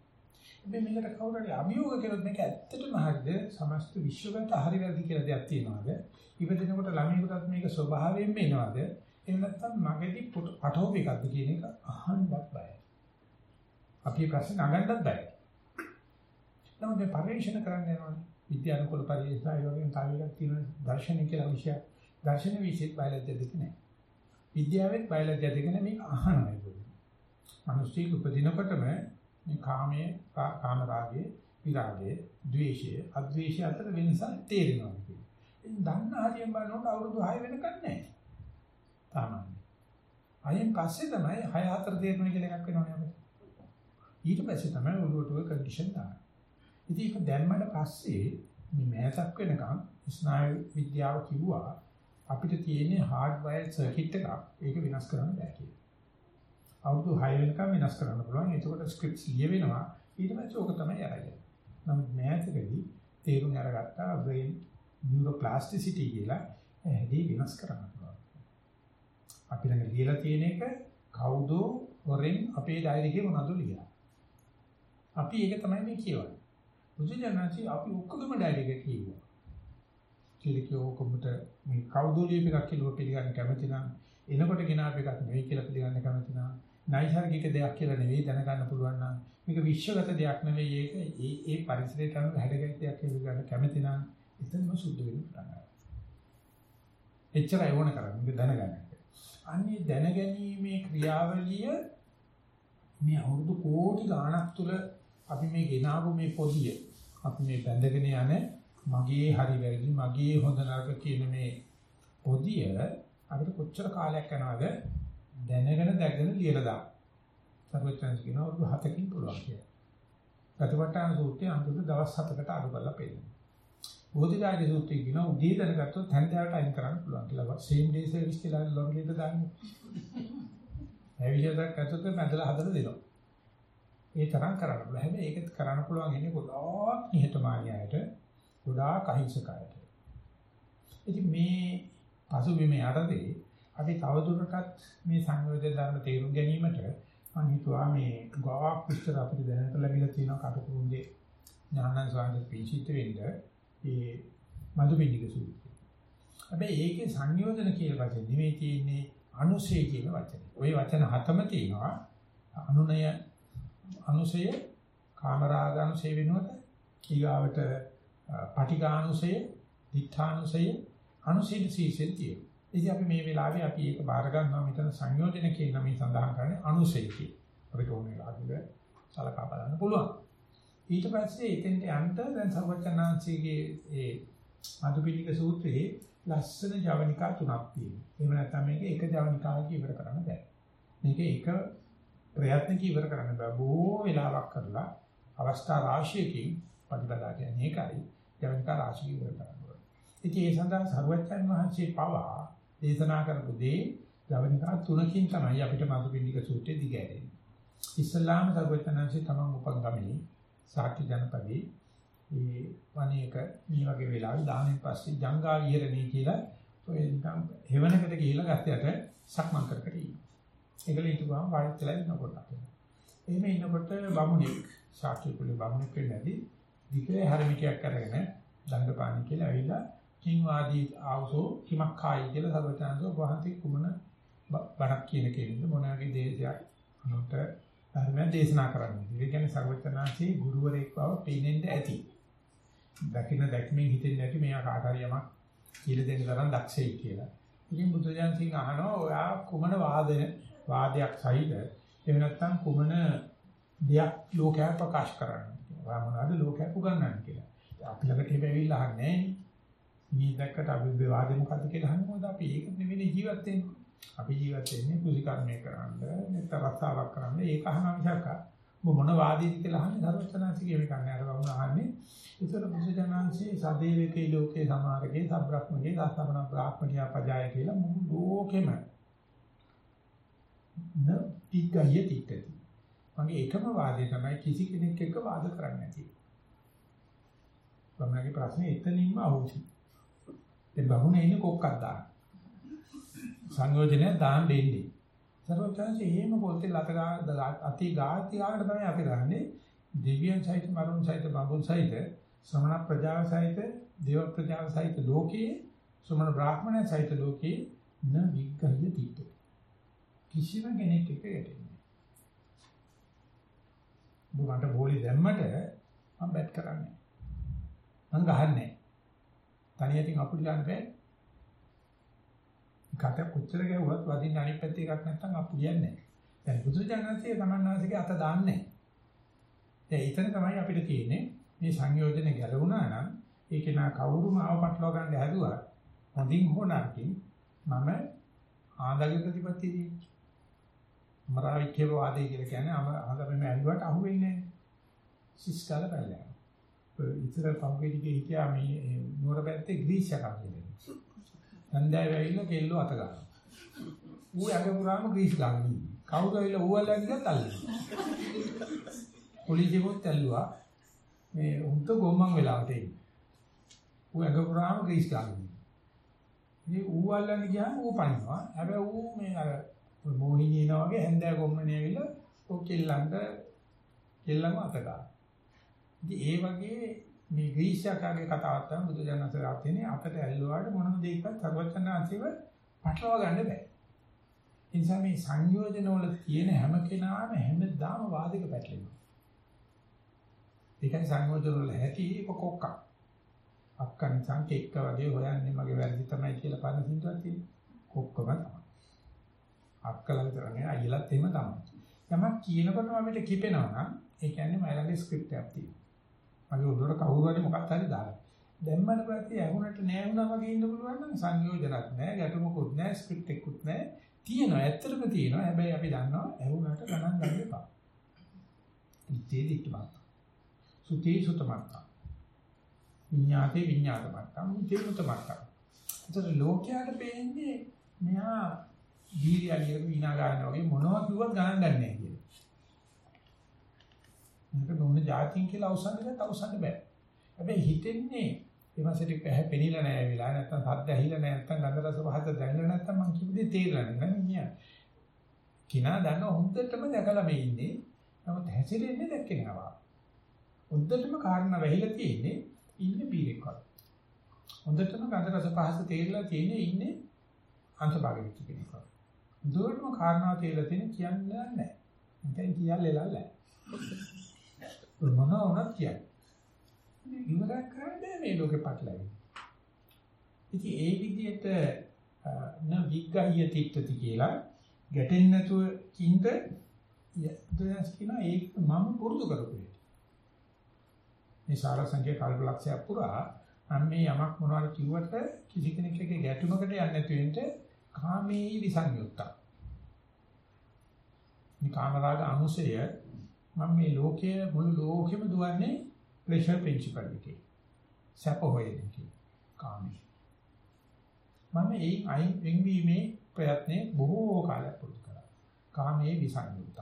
මේ මේකට කවුරු හරි අභියෝග කරොත් මේක ඇත්තටම හරිද? සමස්ත විශ්වගත හරි වැරදි කියලා දෙයක් තියෙනවද? ඉපදෙනකොට ළමයෙකුටත් මේක ස්වභාවයෙන්ම එනවද? එහෙම නැත්නම් මගදී පටෝප එකක්ද කියන එක අහන්නත් බයයි. අපි ප්‍රශ්න අහන්නත් බයයි. නමුත් මේ පරිශන කරන්න යනවනේ. විද්‍යානුකූල පරිශන ඒ වගේම තව එකක් තියෙනවා දර්ශනය කියලා විෂය. දර්ශන විෂයත් බයලජ්‍ය දෙක නෑ. විද්‍යාවෙත් බයලජ්‍ය දෙක නෑ මේක අහනවා ඒක. මිනිස්සු උපදිනකොටම මේ කාමයේ කාම රාගයේ විරාගයේ ද්වේෂයේ අද්වේෂය අතර වෙනස තේරෙනවා කියන්නේ. ඉතින් දන්න හරියෙන් බලනකොට අවුරුදු 6 වෙනකන් නැහැ. තාමන්නේ. අයින් පස්සේ තමයි 6 4 තේරෙන කියලා එකක් වෙනවනේ අපිට. ඊට පස්සේ තමයි ඔළුවට ඔය කන්ඩිෂන් දාන්නේ. ඉතින් ඒක දැම්මට පස්සේ මේ මෑතක් වෙනකන් ස්නායු විද්‍යාව කිව්වා අපිට තියෙන හાર્ඩ් වයර් සර්කිට් එකක් ඒක වෙනස් කරන්න බෑ කියලා. අවුරුදු 6 වෙනකම් වෙනස් කරන්න පුළුවන්. එතකොට ස්ක්‍රිප්ට්ස් ලියවෙනවා. ඊට පස්සේ ඕක තමයි අරගෙන. නමුත් මෑතකදී තේරුම් අරගත්තා බ්‍රේන් නියුරෝප්ලාස්ටිසිටි කියලා හැදී වෙනස් කරන්න පුළුවන්. අපි ළඟ ලියලා තියෙන එක කවුද හොරෙන් අපේ ඩයරි එකේ මොනවද ලියලා. අපි ඒක තමයි මේ කියවන්නේ. බුදුජානකී අපි ඔක්කොගම ඩයරි එක කියුවා. කිලිකෝ කොමුට මේ කවුද ලියප එකක් කියලා පිළිගන්න කැමති නම් එනකොට ගෙනාව එකක් නෙවෙයි කියලා පිළිගන්න කැමති නම් නයිසර්ගික දෙයක් කියලා නෙවෙයි දැනගන්න පුළුවන් නම් මේක විශ්වගත දෙයක් නෙවෙයි ඒක ඒ ඒ පරිසරයට අනුව හැඩගැහෙන දෙයක් කියලා ගන්න කැමති නම් එතනම සුද්ධ වෙන්න පටන් ගන්නවා. එච්චරයි ඕන කරන්නේ මේක දැනගන්න. අන්නේ දැනගැනීමේ ක්‍රියාවලිය මේ අවුරුදු කෝටි ගාණක් තුල අපි මේ ගෙනාවු මේ පොදිය අපි මේ බැඳගෙන යන මගේ හරි වැරදි මගේ හොඳ නරක කියන මේ පොදිය අපිට කොච්චර කාලයක් යනවද දැනගෙන දැකගෙන ලියලා දාන්න. සර්වචන්ස් කියනවා අවුරුදු 7කින් පුළුවන් කියලා. ප්‍රතිපත්තාන සූත්‍රය අන්තිම දවස් 7කට අඩු කරලා පෙන්නනවා. බෝධිගාය සූත්‍රය කියනවා උදේ දැනගත්තොත් හැන්දෑවට අයින් කරන්න පුළුවන් කියලා. සේම් ඩේ සර්විස් කියලා ලොග්ලිට දාන්නේ. ඇවිල්ලා දැක්කත් මැදලා හදලා දෙනවා. ඒ තරම් කරන්න පුළුවන්. හැබැයි ඒක කරන්න පුළුවන් ඉන්නේ ගොඩාක් නිහතමානී අයට, ගොඩාක් අහිංසකයට. ඉතින් මේ පසුබිම යටතේ අපි තවදුරටත් මේ සංයෝජන ධර්ම තේරුම් ගැනීමට මම හිතුවා මේ ගාක් විස්තර අපිට දැනට ලැබිලා තියෙන කටුකුරුන්ගේ ඥානන් සාන්දේ පිචිත වෙන්නේ ඒ මදුපිණ්ඩික සූත්‍රය. හැබැයි ඒකේ සංයෝජන කියලා වචනේ නෙමෙයි තියෙන්නේ අනුසය කියන වචනේ. ওই වචන හතම තියෙනවා අනුනය අනුසය කාමරාග අනුසය වෙනවද ඊගාවට පටිඝානුසය, ditthානුසය, අනුසීල සීසෙන් තියෙනවා. ඉතින් අපි මේ වෙලාවේ අපි ඒක බාර ගන්නවා මෙතන සංයෝජන කියන මේ සඳහන් කරන්නේ අනුසය කියන. අපිට ඕන වෙලාවක සලකා බලන්න පුළුවන්. ඊට පස්සේ එතෙන්ට යන්න දැන් සර්වචනාංශයේ ඒ මధుපිටික සූත්‍රයේ ලස්සන ජවනිකා තුනක් තියෙනවා. එහෙම නැත්නම් මේක එක ජවනිකාවක ඉවර කරන්න බෑ. මේක එක ප්‍රයත්නක ඉවර කරන්න බෑ. බොහෝ වෙලාවක් කරලා අවස්ථා රාශියකින් ප්‍රතිපදා කියන්නේ ඒකයි. ජවනිකා රාශිය ඉවර කරන්න ඕනේ. ඉතින් ඒ සඳහා සර්වචන් වහන්සේ පවා දේශනා කරපු දේ ජවනිකා තුනකින් තමයි අපිට මధుපිණ්ඩික සූත්‍රය දිගහැරෙන්නේ. ඉස්ලාම සර්වචනංශේ තමන් උපංගමනේ සාක්‍ය ජනපදේ ඒ වණේක මේ වගේ වෙලාවෙ දානෙන් පස්සේ ජංගා විහෙරණේ කියලා ඔය නිකන් හෙවණකට ගිහිලා ගැත්තයට සක්මන් කර කර ඉන්නවා. ඒකල හිටුවාම වාඩිත් වෙලා ඉන්නකොට. එහෙම ඉන්නකොට බමුණෙක් සාක්‍ය කුලේ බමුණෙක් වෙන්නදී විකේ හරමිකයක් අරගෙන දණ්ඩපාණි කියලා ඇවිල්ලා කිං වාදී ආවසෝ කිමක් කායි කියලා සර්වචන්සෝ වහන්සේ කුමන බණක් කියන කෙනෙක්ද මොනවාගේ දේශයක් අනුන්ට ධර්මයෙන් දේශනා කරන්නේ. ඒ කියන්නේ සර්වචනාංශී ගුරුවරයෙක් බව පේනෙන්න ඇති. දකින්න දැක්මෙන් හිතෙන්නේ නැති මෙයා කාට හරි යමක් කියලා දෙන්න තරම් දක්ෂයි කියලා. ඉතින් බුදුජානක සිංහ අහනවා ඔයා කුමන වාදය වාදයක් සහිත එහෙම නැත්නම් කුමන දෙයක් ලෝකයට ප්‍රකාශ කරන්න කියලා. ඔයා මොනවද ලෝකයට උගන්වන්නේ කියලා. අපි ළඟට හැබැයි අහන්නේ නැහැ. මේ දැක්කට අපි විවාදේ මොකද්ද කියලා අහන්නේ මොකද අපි ඒක නෙවෙයි ජීවත් වෙන්නේ. අපි ජීවත් වෙන්නේ කුසි කර්මය කරන්න, නැත්නම් රස්සාවක් කරන්න. ඒක අහනවා මිසක් ඔබ මොන වාදීද කියලා අහන්නේ ධර්මචනාංශිකේ මේ කන්නේ අර වුණ අහන්නේ. ඒතර බුදුජානන්සේ සදේවකේ ලෝකේ සමාරගේ සබ්‍රක්‍මගේ දසවන බ්‍රාහ්මණියා පජාය කියලා මුළු ලෝකෙම න තිග්ගය තිටති. මගේ එකම වාදය තමයි කිසි කෙනෙක් එක්ක වාද කරන්නේ නැති. මමගේ ප්‍රශ්නේ එතනින්ම අහුසි. ඒ බහුනේ ඉන්නේ කොක්කක් දාන්න. සංයෝජනය දාන්න දෙන්නේ. සර්වචන්සේ එහෙම පොතේ ලත අති ගාති ගාකට තමයි අපි කරන්නේ. දිව්‍යයන් සහිත මරුන් සහිත බඹුන් සහිත ශ්‍රමණ ප්‍රජාව සහිත දේව ප්‍රජාව සහිත ලෝකයේ ශ්‍රමණ බ්‍රාහ්මණ සහිත ලෝකයේ න විග්ගය තීත. කිසිම කෙනෙක් එක යටෙන්නේ. බුකට බෝලි දැම්මට මම බැට් කරන්නේ. මම ගහන්නේ. තනියෙන් අපුඩි ගන්න බෑ. කට කොච්චර ගැහුවත් වදින්න අනිත් පැත්තේ එකක් නැත්නම් අපුඩියක් නැහැ. දැන් බුදුජානකසේ තමන්වාසගේ අත දාන්නේ නැහැ. එතන තමයි අපිට තියෙන්නේ මේ සංයෝජන ගැලවුණා නම් ඒක නා කවුරුම ආව පටලවා ගන්න හැදුවා. හොඳින් හෝ නරකින් මම ආදාගේ ප්‍රතිපත්තියදී මරාවික්කේ වාදේ කියලා කියන්නේ ආදාගෙන ඇල්ලුවට අහුවෙන්නේ නැහැ. සිස්කාල බලලා. ඉතර පංගේදී හිටියා මේ නුවර පැත්තේ ග්‍රීස් එකක් කියලා. හන්දෑව ඇවිල්ලා කෙල්ලෝ අත ගන්නවා. ඌ ඇඟ පුරාම ග්‍රීස් ගන්න ඉන්නේ. කවුරු ඇවිල්ලා ඌ අල්ලගෙන තල්ලනවා. පොලිසියකොත් ඇල්ලුවා. මේ උන්ට ගොම්මන් වෙලාවට එන්නේ. ඌ ඇඟ පුරාම ග්‍රීස් ගන්න. ඉතින් ඌ අල්ලන්න ගියාම ඌ පනිනවා. හැබැයි ඌ මේ අර මොහිනී එනවා වගේ හැන්දෑ කොම්මනේ ඇවිල්ලා ඔය කෙල්ලන්ට කෙල්ලම අත ගන්නවා. ඉතින් ඒ වගේ මේ ග්‍රීෂ්‍යකාගේ කතාවක් තමයි බුදුජානක තියෙන්නේ අපිට ඇල්ලුවාට මොනම දෙයක්වත් සර්වචන්නාංශිව පටලවා ගන්න බෑ. ඒ නිසා මේ සංයෝජන වල තියෙන හැම කෙනාම හැමදාම වාදයක පැටලෙනවා. ඒකයි සංයෝජන වල ඇති එක කොක්ක. අක්කන් සංකේක්ක වගේ හොයන්නේ මගේ වැරදි තමයි කියලා පරණ සින්දුවක් තියෙනවා. කොක්කම තමයි. අක්කලා විතරනේ අයියලත් එහෙම තමයි. යමක් කියනකොටම අපිට කිපෙනවා නම් ඒ කියන්නේ මයිලගේ ස්ක්‍රිප්ට් එකක් තියෙනවා. මගේ උඩට කවුරු හරි මොකක් හරි දාලා. දැම්මම පස්සේ ඇහුනට නෑ වුණා වගේ ඉන්න පුළුවන් නම් සංයෝජනක් නෑ, ගැටුමකුත් නෑ, ස්ක්‍රිප්ට් එකකුත් නෑ. තියෙනවා ඇත්තටම තියෙනවා. හැබැයි අපි දන්නවා ඇහුනට ගණන් ගන්න එපා. ඉතේ දිට්ඨමත්. සුතේ සුතමත්. විඤ්ඤාතේ විඤ්ඤාතමත්. මුතේ මුතමත්. ඒතර ලෝකයට පේන්නේ මෙහා දීර්යලියක විනා ගන්න වගේ මොනවා කිව්වත් ගණන් ගන්නෑ කියලා. මේක නෝන જાතින් කියලා අවසන් දෙකට අවසන් බෑ. හැබැයි හිතෙන්නේ ඒ මාසෙට පැහැ පෙනිලා නැහැ වෙලා නැත්තම් සද්ද ඇහිලා නැහැ නැත්තම් ගන්ධ රස පහත දැනලා නැත්තම් මං කිව්ව දේ තේරෙන්නේ නැහැ නේද? කිනා දන්න හොඳටම දැකලා මේ ඉන්නේ. නමුත් හැසිරෙන්නේ දැක්කේ නෑ. හොඳටම කාරණා වැහිලා තියෙන්නේ ඉන්නේ පීරෙක් වගේ. හොඳටම ගන්ධ රස පහත තේරලා තියෙන්නේ ඉන්නේ අංශභාග වෙච්ච කෙනෙක් වගේ. හොඳටම කාරණා තේරලා තියෙන කියන්නේ නැහැ. දැන් කියන්නේ ලල්ලා. මොනවා වුණත් කියන්නේ ඉවරක් කරන්නේ මේ ලෝකේ පටලැවි. ඉතින් ඒ විදිහට න විග්ගහිය තිට්ඨති කියලා ගැටෙන්නේ නැතුව කින්ද යදස් කියන ඒක මම පුරුදු කරපු එක. මේ සාර සංඛ්‍යා කල්පලක්ෂය පුරා මම මේ යමක් මොනවද කිව්වට කිසි කෙනෙක් එක්ක ගැටුමකට යන්නේ නැතු වෙන්න කාමේ විසංයුක්ත. මේ කාමරාග අනුසය මම මේ ලෝකයේ මුළු ලෝකෙම දුවන්නේ ප්‍රෙෂර් ප්‍රින්සිපල් එකේ. සැප හොයන්නේ කාමී. මම ඒ අයින් වෙන්වීමේ ප්‍රයත්නේ බොහෝ කාලයක් පුරුදු කරා. කාමයේ විසංයුක්ත.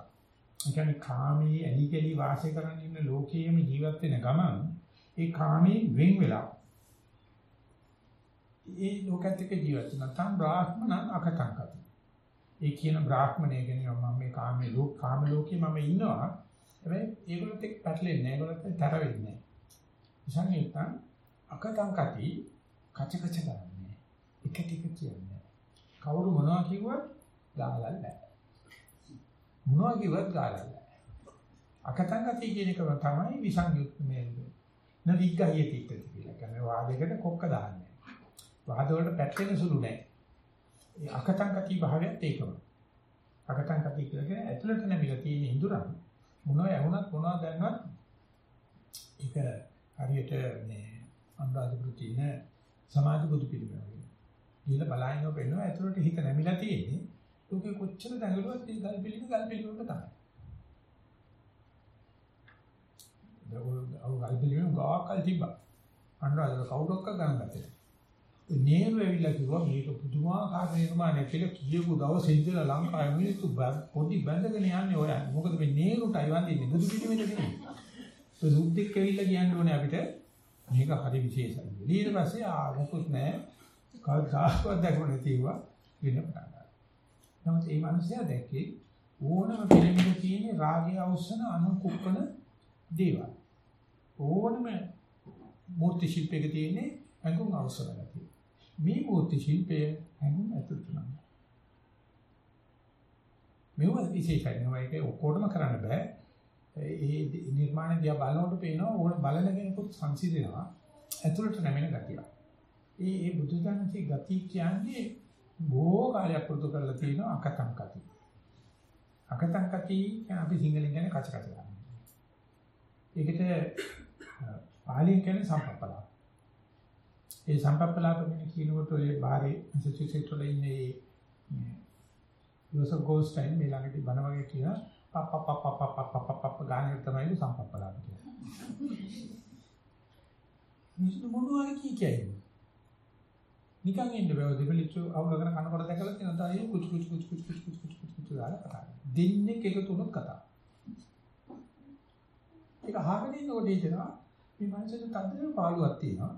ඒ කියන්නේ කාමයේ ඇලිකලි වාසය කරන ඉන්න ලෝකයේම ජීවත් වෙන ගමන් ඒ කාමයේ වෙන් වෙලා ඒ ලෝකත් එක්ක ජීවත් වෙන තම බ්‍රාහ්මණ අකටංකති. ඒ කියන බ්‍රාහ්මණය කියන්නේ මම මේ කාමයේ ලෝක කාම ලෝකේ මම ඉන්නවා හැබැයි ඒගොල්ලොත් එක්ක පැටලෙන්නේ නැහැ. ඒගොල්ලොත් තර වෙන්නේ නැහැ. සංයුක්තං අකටං කති කච කච කරන්නේ. එක ටික කියන්නේ. කවුරු මොනවා කිව්වත් ගාලල් නැහැ. මොනවා කිව්වත් ගාලල් නැහැ. අකටං කති කියන එක තමයි විසංයුක්ත මේ නවිග්ගහිය තිට්ඨති කියලා. කියන්නේ වාදයකට කොක්ක දාන්නේ. වාද වලට පැටලෙන සුළු නැහැ. ඒ අකටං කති භාවයත් ඒකම. අකටං කති කියලා කියන්නේ ඇතුළට නැමිලා තියෙන ඉඳුරන් මොනවා ඇහුණත් මොනවා දැන්නත් ඒක හරියට මේ අනුරාධපුර තියෙන සමාධි බුදු පිළිමය වගේ. ගිහලා බලහිනව පෙන්නවා ඇතුළට හිත නැමිලා තියෙන්නේ. ලෝකේ කොච්චර දැඟලුවත් ඒ ගල් පිළිම ගල් පිළිමක තමයි. දවල් ගල් පිළිම ගාකල් තිබ්බා. අනුරාධපුර කවුරක්ක ගන්න ගැතේ. නේරු ඇවිල්ලා කිව්වා මේක පුදුමාකාර නිර්මාණයක් කියලා කියපු දවසේ ඉඳලා ලංකාවේ මිනිස්සු පොඩි බැඳගෙන යන්නේ ඔය. මොකද මේ නේරුටයි වන්දින්නේ බුදු පිළිමෙද නෙමෙයි. ඒ සුද්ධික් ඇවිල්ලා කියන්න ඕනේ අපිට මේක හරි විශේෂයි. ඊට පස්සේ ආ මොකුත් නැහැ. කවදාවත් දැකුණ නැතිවා වෙන පටන් ගන්නවා. නමුත් මේ මිනිස්සයා දැක්කේ ඕනම පිළිමෙක තියෙන රාගය අවසන අනුකුප්පන දේවල්. ඕනම මූර්ති ශිල්පයක තියෙන්නේ අඟුන් අවසන ගතිය. මේ මූර්ති ශිල්පය හැඟුම් ඇතුළත නම්. මේව විශේෂයි. මේක ඔක්කොටම කරන්න බෑ. ඒ නිර්මාණ දිහා බලනකොට පේනවා ඕන බලන කෙනෙකුත් සංසිඳෙනවා. ඇතුළට නැමෙන ගතිය. ඒ ඒ බුදුදහමේ ගති කියන්නේ බොහෝ කාලයක් පුරුදු කරලා තියෙන අකතං කති. අකතං කති අපි සිංහලෙන් කියන්නේ කච කච ගන්න. ඒකට පාලියෙන් කියන්නේ සම්පප්පලාප. ඒ සම්පප්පලාප ගැන කියනකොට ඔය බාහිර ඉන්ස්ටිටියුට් වල ඉන්නේ මේ යෝසෆ් ගෝල්ස්ටයින් මේ ළඟදී බණ වගේ කියන පප පප පප පප පප ගානේ තමයි සම්පප්පලාප කියන්නේ. මිනිස්සු මොනවා කී කියන්නේ? නිකන් ඉන්න බෑ දෙපලිච්ච අවුලගෙන කනකොට දැකලා තියෙන තායි කුච් කුච් කුච් කුච් කුච් කුච් කුච් කුච් කුච් ගාලා කතා කරනවා. දෙන්නේ එක තුනක් කතා. ඒක අහගෙන ඉන්නකොට හිතෙනවා මේ මනසට තද්දේ පාළුවක් තියෙනවා.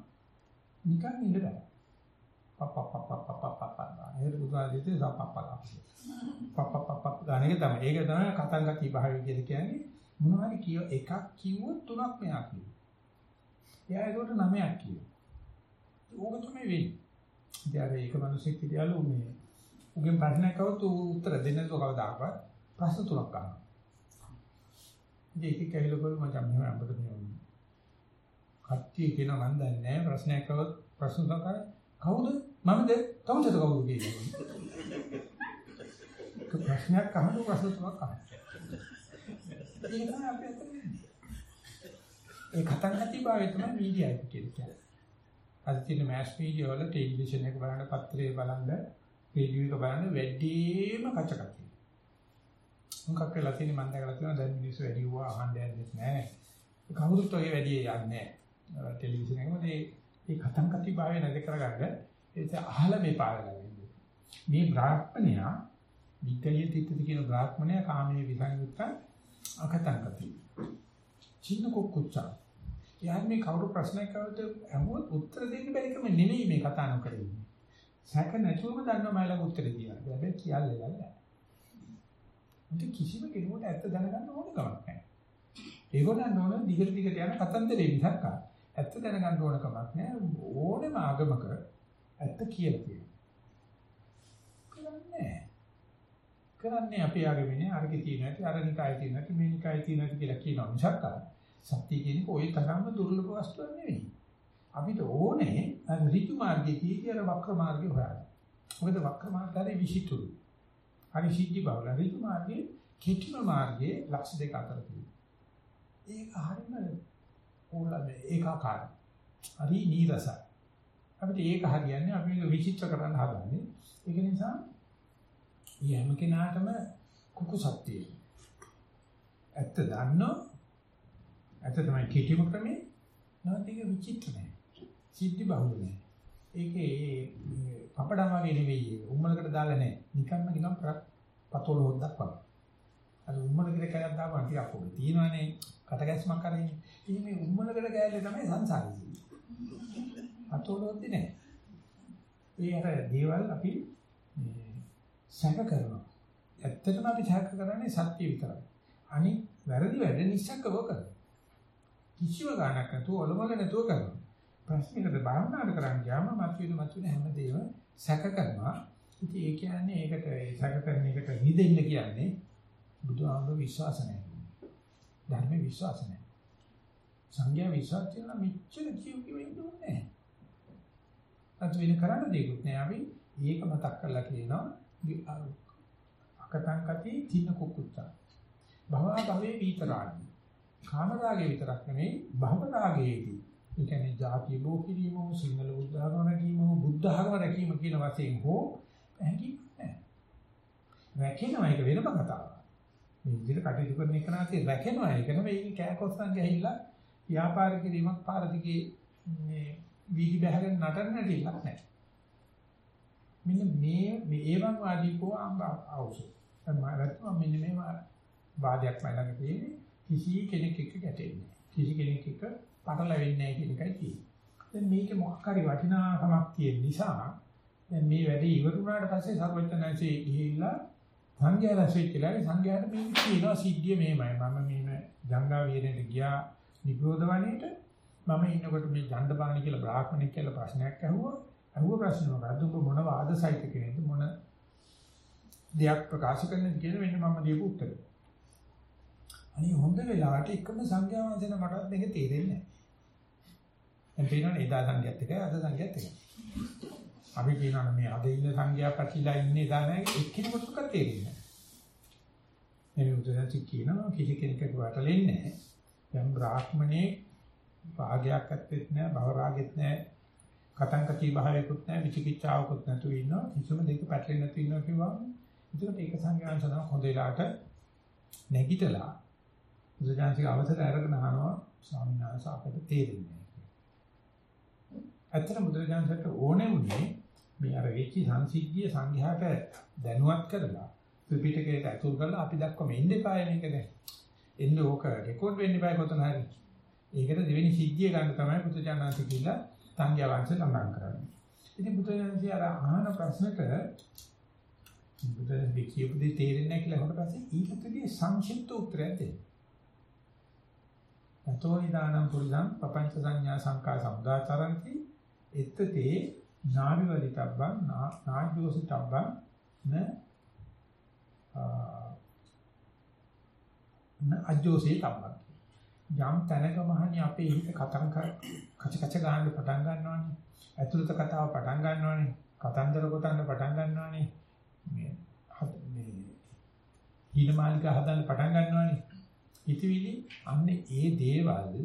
නිකන් ඉන්න බෑ. පප්පප්පප්පප්පප්ප ඒක බුදුආදීතේ සප්පප්පලා පප්පප්පප්ප ගානක තමයි ඒක තමයි කතං ගති භාවය කියලා කියන්නේ මොනවා හරි කිය එකක් කිව්වොත් තුනක් මෙයා කියනවා එයා ඒකට නමයක් කියනවා ඕක තමයි වෙන්නේ ඉතින් අර ඒක මිනිස්සෙක් කියලාලු මේ උගෙන් ප්‍රශ්නයක් આવුත් උත්තර දෙන්න කවදාකවත් ප්‍රශ්න තුනක් අහනවා ඉතින් ඒක කැවිලකෝ මචං මෙහෙම අපිට මේ කට්ටිය කියන මන් දන්නේ නැහැ ප්‍රශ්නයක් આવුත් ප්‍රශ්න තුනක් කවුද මමද තමුන්ද කවුද කියන්නේ ප්‍රශ්නයක් අහන්න ප්‍රශ්න තුනක් අහන්න ඒක තමයි අපි අතර ඒ කතන් කති භාවය තමයි මීඩියා එක කියන්නේ. අද තියෙන මෑස් මීඩියා වල ටෙලිවිෂන් එක බලන්න, පත්‍රය බලන්න, රේඩියෝ එක බලන්න වැඩිම කච කති. මොකක් වෙලා තියෙන්නේ මම දැකලා තියෙනවා දැන් මිනිස්සු වැඩි වුණා අහන්න යන්නේ නැහැ. කවුරුත් ඔය වැඩි යන්නේ නැහැ. ටෙලිවිෂන් එකම මේ මේ කතන් කති භාවය නැති කරගන්න ඒක අහලා මේ පාරලා වෙන්නේ. මේ බ්‍රාහ්මණයා විද්‍යාවේ තිත්ති කියන බ්‍රාහ්මණයා කාමයේ විසංයුක්ත අකතන් කති. චින්න කුක්කුච්චා. යාන් මේ කවුරු ප්‍රශ්නයක් අහුවද අහුවොත් උත්තර දෙන්න බැරිකම නෙමෙයි මේ කතා නොකර ඉන්නේ. සැක නැතුවම දන්නවා මම ළඟ උත්තර දියලා. හැබැයි කියල්ලේ නැහැ. ඉතින් කිසිම කෙනෙකුට ඇත්ත දැනගන්න ඕන කමක් නැහැ. ඒගොල්ලන් ඕන දිගට දිගට යන කතන්දරේ මිසක් ඇත්ත දැනගන්න ඕන කමක් නැහැ. ඕනෙම ආගමක ඇත්ත කියලා කියනවා. කරන්නේ කරන්නේ අපි ආගමනේ අරගේ තියෙන ඇති අර නිකායේ තියෙන ඇති මේ නිකායේ තියෙන ඇති කියලා කියනවා මිසක් සත්‍ය කියන්නේ ওই තරම්ම දුර්ලභ වස්තුවක් නෙවෙයි. අපිට ඕනේ ඍතු මාර්ගයේ කියන වක්‍ර මාර්ගය හොයන්න. මොකද වක්‍ර මාර්ගය විසිතුරු. හරි සිද්ධි බහුල ඍතු මාර්ගයේ කෙටිම මාර්ගයේ ලක්ෂ දෙක අතර තියෙනවා. ඒක හරියම ඕලද ඒකාකාරයි. හරි නීරසයි. අපිට ඒක හරියන්නේ අපි මේක විචිත්‍ර කරන්න හදන්නේ. ඒක නිසා යෑම කෙනාටම කුකුසක් තියෙනවා. ඇත්ත දන්නෝ ඇත්ත තමයි කෙටිම ක්‍රමේ නැත්නම් ඒක විචිත්‍ර නෑ. සිද්ධි බහුල නෑ. ඒකේ පපඩම් වගේ නෙවෙයි උම්මලකට දාලා නැහැ. නිකම්ම නිකම් පතෝල හොද්දක් වගේ. අර උම්මලකට කැලක් දාපුවා ටිකක් පොඩි. තියෙනවානේ කටගැස්මක් කරේ. ඉතින් මේ උම්මලකට කැලේ තමයි සංසාරේ තියෙන්නේ. පතෝල හොද්දේ නැහැ. ඒ අර දේවල් අපි සැක කරනවා. ඇත්තටම අපි සැක කරන්නේ සත්‍ය විතරයි. අනිත් වැරදි වැඩ නිසක්කව කරනවා. කිසිම ගාණක් නැතුව ඔලොමල නැතුව කරනවා. ප්‍රශ්නයකට භාවනාවට කරන්න ගියාම මතුවෙන මතුවෙන හැමදේම සැක කරනවා. ඉතින් ඒ කියන්නේ ඒකට ඒ සැක කරන එකට නිදෙන්න කියන්නේ බුදුහාමුදුරු විශ්වාස නැහැ. ධර්ම විශ්වාස නැහැ. සංඝයා විශ්වාස කරන මෙච්චර කියු කියෙ ඉන්නේ නැහැ. අද වෙන කරන්න දෙයක් නෑ අපි ඒක මතක් කරලා කියනවා අකටන් කති තින කුකුච්චා. භව භවේ විතරාගි. කාම රාගේ විතරක් නෙමෙයි භව රාගයේදී ඒ කියන්නේ ಜಾති බෝ කිරීම හෝ සිංහල බුද්ධ ධර්ම රැකීම හෝ බුද්ධ ධර්ම රැකීම කියන වශයෙන් හෝ හැකියි නැහැ. රැකෙනවා ඒක වෙනම කතාවක්. මේ විදිහට කටයුතු කරන එක නැති රැකෙනවා ඒක නෙමෙයි කෑකොස්සන් ගහිල්ලා ව්‍යාපාර කිරීමක් පාරදිගේ මේ වීදි බහගෙන නටන්න නැතිලක් නැහැ. මෙන්න මේ මේ ඒවන් වාදීකෝ අවශ්‍ය. මම මෙන්න මේ වාදයක් මම ළඟ කිසි කෙනෙක් එක්ක ගැටෙන්නේ. කිසි කෙනෙක් එක්ක පටලැවෙන්නේ නැහැ කියන එකයි තියෙන්නේ. දැන් මේකේ මොකක් හරි වටිනාකමක් තියෙන නිසා දැන් මේ වැඩේ ඉවර වුණාට පස්සේ සර්වඥාන්සේ ගිහිල්ලා සංඝයා රැස් වෙච්චලා සංඝයාට මේක කියනවා සිද්ධිය මෙහෙමයි. මම මේ ජංගා වීරෙන්ට ගියා නිබ්‍රෝධ වණේට මම ඉන්නකොට මේ ඡන්දපාණි කියලා බ්‍රාහ්මණෙක් කියලා ප්‍රශ්නයක් ඇහුවා. අහුව ප්‍රශ්න මොකද්ද? ඔබ මොන වාදසහිත කෙනෙක්ද? මොන දෙයක් ප්‍රකාශ කරන්නද කියන මෙන්න මම දීපු උත්තරය. අනේ හොඳ වෙලාවට එකම සංඥා වංශන මටත් මේක තේරෙන්නේ නැහැ. දැන් පේනවනේ එදා සංඝයාත් එකයි අද සංඝයාත් එකයි. අපි කියනවා මේ අද ඉන්න සංඝයා පැතිලා ඉන්නේ එදා නැහැ එක්කෙනෙකුට තේරෙන්නේ නැහැ. මේ උදැසි කියනවා කිසි කෙනෙකුට වටලෙන්නේ නැහැ. දැන් බ්‍රාහ්මණේ භාගයක් ඇත්තෙත් නැහැ භව රාගෙත් නැහැ කතංකති භාවයකුත් නැහැ විචිකිච්ඡාවකුත් නැතුව ඉන්නවා කිසිම දෙයක පැටලෙන්නේ නැතුව ඉන්නවා කිව්වා. ඒකට ඒක සංඥාන් සඳහන් හොඳ වෙලාවට නැගිටලා බුදුජානක අවසර අරගෙන අහනවා ස්වාමීන් වහන්සේ අපිට තේරෙන්නේ ඇත්තට බුදුරජාණන්ට ඕනේ උනේ මේ අර වෙච්ච සංසිද්ධිය සංඝයාට දැනුවත් කරලා ත්‍රිපිටකයට ඇතුල් කරලා අපි දක්වම ඉන්න එපායි මේක දැන්. එන්න ඕක රෙකෝඩ් වෙන්න එපායි කොතන හරි. ඒකට දෙවෙනි සිද්ධිය ගන්න තමයි පුදුජානන්ති කියලා සංඝයා වංශය සඳහන් කරන්නේ. ඉතින් පුදුජානන්ති අර ආහන ප්‍රශ්නට බුදුරජාණන් කියපු දේ තේරෙන්නේ නැහැ කියලා හොට පස්සේ ඊටතේ සංක්ෂිප්ත උත්තරයක් දෙනවා. තතෝ නිදානම් පුරිසං පపంచ සංඥා සංකා සමුදාචරಂತಿ එත්තේ නාවිවලිතබ්බං නාජ්ජෝසිතබ්බං න න අජ්ජෝසේ තබ්බං යම් තැනක මහණි අපේ හිත කතං කච කච ගන්න පටන් ගන්නවානේ. ඇතුළත කතාව පටන් ගන්නවානේ. කතන්දර කොටන්න පටන් ගන්නවානේ. මේ මේ ඊනමාලික හදන්න පටන් ගන්නවානේ. හිතවිලි අන්නේ ඒ දේවල්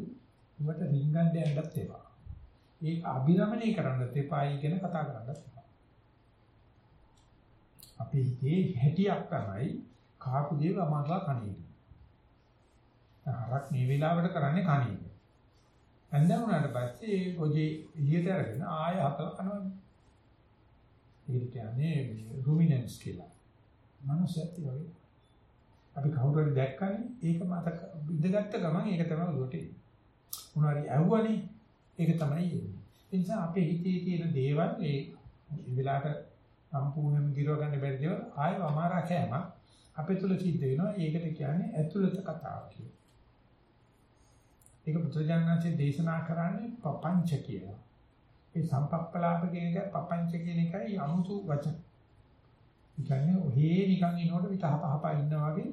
උඹට රින්ගන්න යන්නත් එපා. ඒක අභිරමණය කරන්නත් එපායි කියන කතා කරන්නත් එපා. අපේ හිතේ හැටියක් තමයි කාපු දේ වමරලා කණේ හරක් මේ වෙලාවට කරන්නේ කණේ. ඇඳ වුණාට පස්සේ ඒ ගොජේ එළියට අරගෙන ආය හතල කනවා. ඒක කියන්නේ රුමිනන්ස් කියලා. මනුස්සයත් වගේ. අපි කවුරු හරි දැක්කනේ ඒක මතක ඉඳගත්ත ගමන් ඒක තමයි උඩට එන්නේ. මොනවාරි ඇහුවනේ ඒක තමයි එන්නේ. ඒ නිසා අපේ හිතේ තියෙන දේවල් ඒ වෙලාවට සම්පූර්ණයෙන්ම දිරව ගන්න බැරි දේවල් ආයෙ වමාරා කෑම අපේ තුල සිද්ධ වෙනවා. ඒකට කියන්නේ ඇතුළත කතාව කියලා. ඒක බුදුජානනාංශයේ දේශනා කරන්නේ පපංච කියලා. ඒ සම්පප්පලාප කියන එක පපංච කියන එකයි අමුතු වචන. කියන්නේ ඔහේ නිකන් ඉනකොට විතහ පහපා ඉන්නා වගේ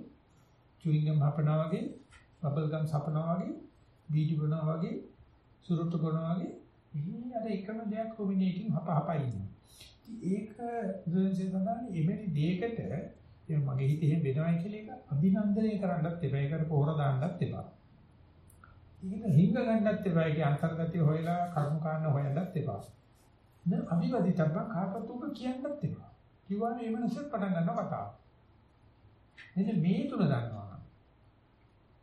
චුයින්ගම් හපනවා වගේ බබල් ගම් සපනවා වගේ බීටි බොනවා වගේ සුරුට්ටු බොනවා වගේ ඉතින් අර එකම දෙයක් කොමිනේටින් හපහපා ඉන්නවා. ඒක බුදුන්සේ සඳහන් එමෙනි දෙයකට මගේ හිතේ වෙනවයි කියලා එක අභිනන්දනය කරන්නත් එපා. ඒකට පොහොර දාන්නත් එපා. ඒක හිංග ගන්නත් එපා. ඒක අන්තර්ගතය හොයලා කර්ම කාණ්ඩ හොයන්නත් එපා. න අභිවදිතබ්බ කාටවත් උඹ කියන්නත් එපා. කිව්වම මේ මනසෙත් පටන් ගන්නවා කතාව. මෙන්න මේ තුන දන්නවා.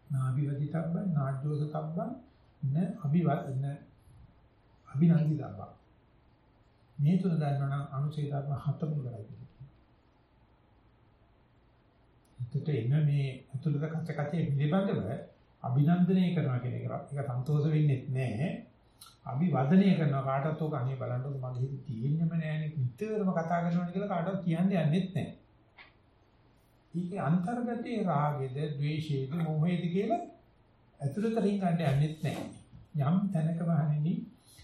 නාභිවදිතබ්බ නාජ්ජෝසතබ්බ න අභිවදන අභිනන්දිතබ්බ. මේ තුන දන්නවා නම් අනුසේ ධර්ම හතම ඉවරයි කියන්නේ. හිතට එන මේ අතුලත කච කචේ පිළිබඳව අභිනන්දනය කරනවා කියන එක ඒක සන්තෝෂ වෙන්නේ නැහැ. අභිවදනය කරනවා කාටවත් ඕක අනේ බලන්නකො මගේ හිතේ තියෙන්නම නැහැනේ නිතරම කතා කරනවා කියලා කාටවත් කියන්න යන්නෙත් නැහැ. ඊගේ අන්තර්ගතයේ රාගෙද, ද්වේෂයේද, මොහේද කියලා ඇතුළත රින්ගන්න යන්නෙත් නැහැ. යම් තැනක වහන්නේ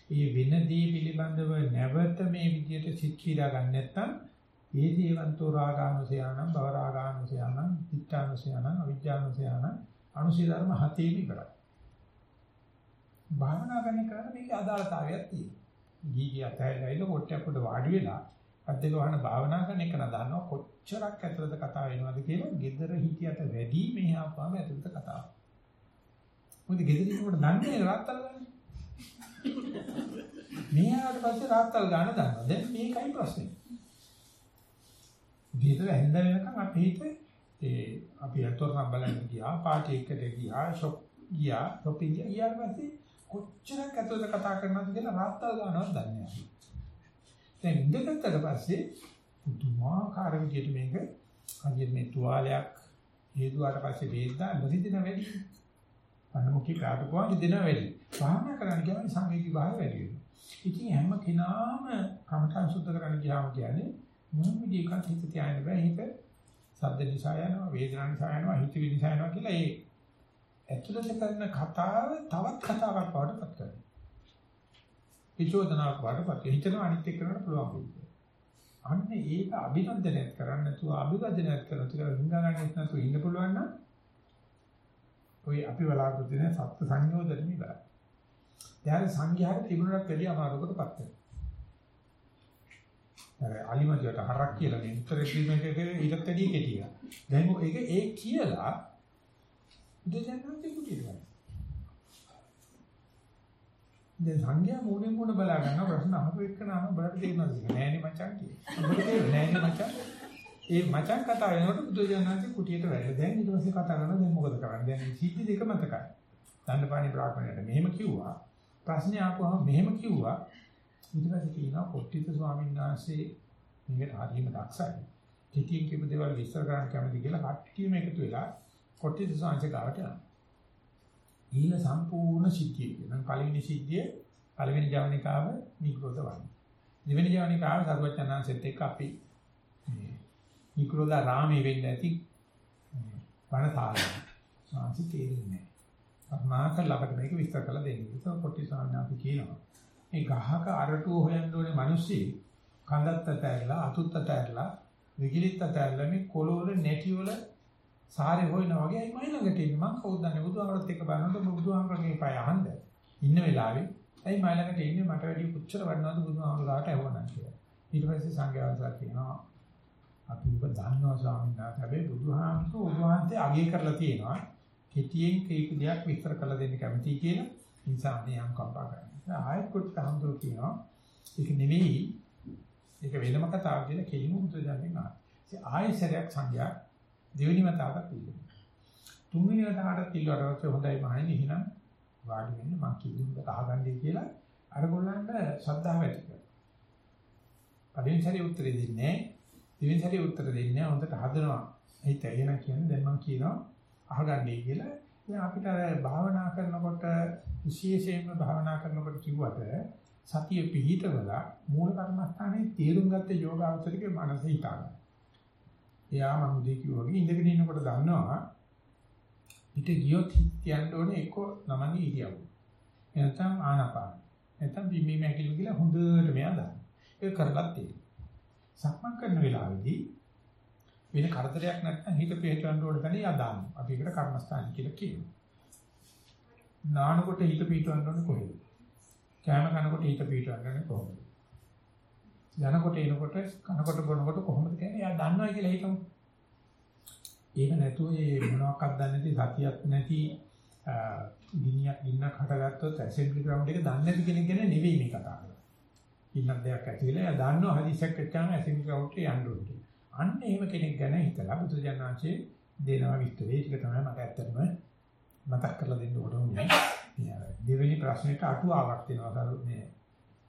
ඒ වෙනදී පිළිබඳව නැවත මේ විදියට සිත් කීලා ගන්න නැත්නම් ඒ දේවන්තෝ රාගානුසයානම් භව රාගානුසයානම් පිටානුසයානම් අවිජ්ජානුසයානම් අනුශී ධර්ම හතේම ඉවරයි. භාවනා කරන කරන මේක අදාළතාවයක් තියෙනවා. ගීගිය අතහැරලා කොට්ටයක් උඩ වාඩි වෙලා අද්දක වහන භාවනා කරන එක නදන්නවා කොච්චරක් ඇතුළත කතා වෙනවද කියලා gedara හිටියට වැඩි මෙහි ආපුවාම ඇතුළත කතාව. මොකද gedara හිටියට දන්නේ රාත්තල් ගන්න. මෙහාට පස්සේ රාත්තල් ගන්න දන්නවා. දැන් මේකයි ප්‍රශ්නේ. gedara හැන්ද වෙනකන් අපි හිතේ ඒ අපි අතොරම් බලන්න ගියා පාටි එකට ගියා ෂොප් ගියා ෂොපින් ගියා ඊට පස්සේ කොච්චරක් ඇතුළත කතා කරනවද කියලා රාත්තල් ගන්නවත් දන්නේ නැහැ. දැන් ඉඳගත්තට පස්සේ පුදුමාකාර විදිහට මේක හරියට මේ තුවාලයක් හේතුවාට පස්සේ වේදනා නොහිතන වැඩි. අනුමුඛී කාටකවා හිතන වැඩි. භාවනා කරන්න කියන්නේ සංවේදී භාවය වැඩි වෙනවා. ඉතින් හැම කෙනාම කමඨං සුද්ධ කරන්න ගියාම කියන්නේ මොන විදිහකට හිත තියාගෙන බෑ හිත සද්ද නිසා යනවා, වේදනා නිසා යනවා, හිතවිලි නිසා යනවා කියලා ඒ ඇතුළත කරන කතාව තවත් කතාවක් වඩපත් කරනවා. විචෝදනාවක් වඩපත් හිතනවා අනිත් එක්ක කරන්න පුළුවන් වෙන්නේ. අන්න ඒක අභිනන්දනයක් කරන්න නැතුව අභිවදනයක් කරන්න කියලා හිඟාගන්නත් නැතුව ඉන්න පුළුවන් නම් ඔය අපි බලාපොරොත්තු වෙන සත්‍ය සංයෝජනෙ ඉවරයි. යාර සංඝයාට තිබුණට වැඩි අමාරුකටපත් වෙනවා. අර අලිමදියට හරක් කියලා මේ උත්තර දීමේක ඊටත් වැඩි කෙටියා. දැන් ඒක ඒ කියලා දෙයන්වත් කුටියනවා. දැන් සංඥා මොනේ මොන බලා ගන්න ප්‍රශ්න අහපු එක්කනම බලට තේරෙනවද නෑනේ මචං කියේ. ඔබට තේරෙන්නේ නෑනේ මචං. ඒ මචං කතා වෙනකොට බුදුජානනාංශ කුටියට වැඩ. දැන් ඊට පස්සේ කතා කරනවා දැන් මොකද කරන්නේ? දැන් සිද්ධි දෙක මතකයි. දණ්ඩපාණි බ්‍රාහ්මණයට මෙහෙම කිව්වා. ප්‍රශ්නේ ආපුවම මෙහෙම කිව්වා. ඊට පස්සේ කියනවා කොට්ටිත ස්වාමීන් වහන්සේ මේකට හරියම දක්ෂයි. කෙටියෙන් කියපු දේවල් විස්තර කරන්න කැමති කියලා කට්ටියම එකතු වෙලා කොට්ටිත ස්වාමීන් ගාවට යනවා. ඊළ සම්පූර්ණ සිද්ධිය කියනවා. පළවෙනි සිද්ධිය පළවෙනි ජවනිකාව නිග්‍රෝධ වන්නේ. දෙවෙනි ජවනිකාව සර්වඥාන්සෙත් එක්ක අපි මේ නිකුලදා රාමේ වෙන්න ඇති වනතාලය. සාංශි තේරෙන්නේ නැහැ. කරුණාකර ළඟට මේක විස්තර කරලා දෙන්න. ඒක කොටි සාඥාපි කියනවා. මේ ගහක අරටුව හොයන්න ඕනේ මිනිස්සු කඳත් අතහැරලා අතුත් අතහැරලා විගිලිත් අතහැරලා මේ කොළවල නැටි වල සාරේ හොයනා වගේ අයි මයි ළඟට ඉන්නේ මං කවුද දන්නේ? බුදුහාමරත් එක්ක බලනකොට බුදුහාමරගේ පය අහන්න. ඉන්න වෙලාවේ ඇයි මයි ළඟට ඉන්නේ මට වැඩි පුච්චර වඩනවද බුදුහාමරලාට ඇහුණා කියලා. ඊට පස්සේ සංඝයාසලා කියනවා අපි ඔබ දන්නවා ස්වාමීන් වහන්සේ. හැබැයි බුදුහාමරට උන්වහන්සේ අගය කරලා තියෙනවා. කෙටියෙන් කීප දෙයක් විස්තර කරලා දෙන්න කැමතියි කියලා නිසා මේ යම් කම්පා කරනවා ආයෙත් කොට හම්දුර කියනවා ඒක නෙවෙයි ඒක වෙනම කතාවක් කියලා කෙලිම බුදුදහමෙන් ආවා. ඒ ආයෙසරයක් සංඥා දෙවෙනි වතාවට පිළිගන්න. තුන්වෙනි වතාවට පිළිවරවට හොඳයි මහණෙනි එහෙනම් වාඩි වෙන්න මම කිව්වොත් අහගන්නයි කියලා අර ගොල්ලන්ට ශ්‍රද්ධාව ඇති කරනවා. පළවෙනි සැරේ උත්තර දෙන්නේ දෙවෙනි සැරේ උත්තර දෙන්නේ හොඳට හදනවා. හිත එන කියන්නේ දැන් මම කියනවා අහගන්නයි කියලා. දැන් අපිට භාවනා කරනකොට විශේෂයෙන්ම භාවනා කරනකොට කිව්වට සතිය පිහිටවලා මූල කර්මස්ථානයේ තේරුම් ගත්ත යෝගාවචරිකේ මනස හිතාගන්න. එයා මම දෙක වගේ ඉඳගෙන ඉන්නකොට දන්නවා පිට ගියොත් කියන්න ඕනේ එක්ක නමන්නේ ඉරියව්ව. එනතම් ආනාපාන. නැත්නම් බිම්බීම හැකිලු කියලා හොඳට මෙයා දාන්න. ඒක කරලත් තියෙනවා. සක්මන් කරන වෙලාවේදී වෙන කරදරයක් නැත්නම් හිත පිටවන්න ඕන තැන යා දාන්න. අපි ඒකට කර්මස්ථාන කියලා කියනවා. නානකොට හිත පිටවන්න ඕනේ කොහෙද? කෑම කනකොට හිත පිටවන්නේ කොහොමද? යනකොට එනකොට කනකොට බොනකොට කොහොමද කියන්නේ? එයා දන්නවා කියලා හිතමු. ඒක නැතුව මේ මොනවාක්වත් දන්නේ නැති සතියක් නැති ගිනියක් ගින්නක් හටගත්තොත් ඇසෙම්බලි ග්‍රවුන්ඩ් එක දන්නේ නැති කෙනෙක් ගැන නෙවෙයි මේ කතා කරන්නේ. ගින්නක් දෙයක් ඇති වෙලා එයා දන්නවා හදිසියක් එක්කම ඇසෙම්බලි ග්‍රවුන්ඩ් එකට යන්න ඕනේ. අන්න එහෙම කෙනෙක් ගැන හිතලා බුදුජානනාංශේ දෙනවා විස්තරේ. ඒක තමයි මට ඇත්තටම මතක් කරලා දෙන්න ඕනේ. දෙවෙනි ප්‍රශ්නෙට අටුවාවක් දෙනවා මේ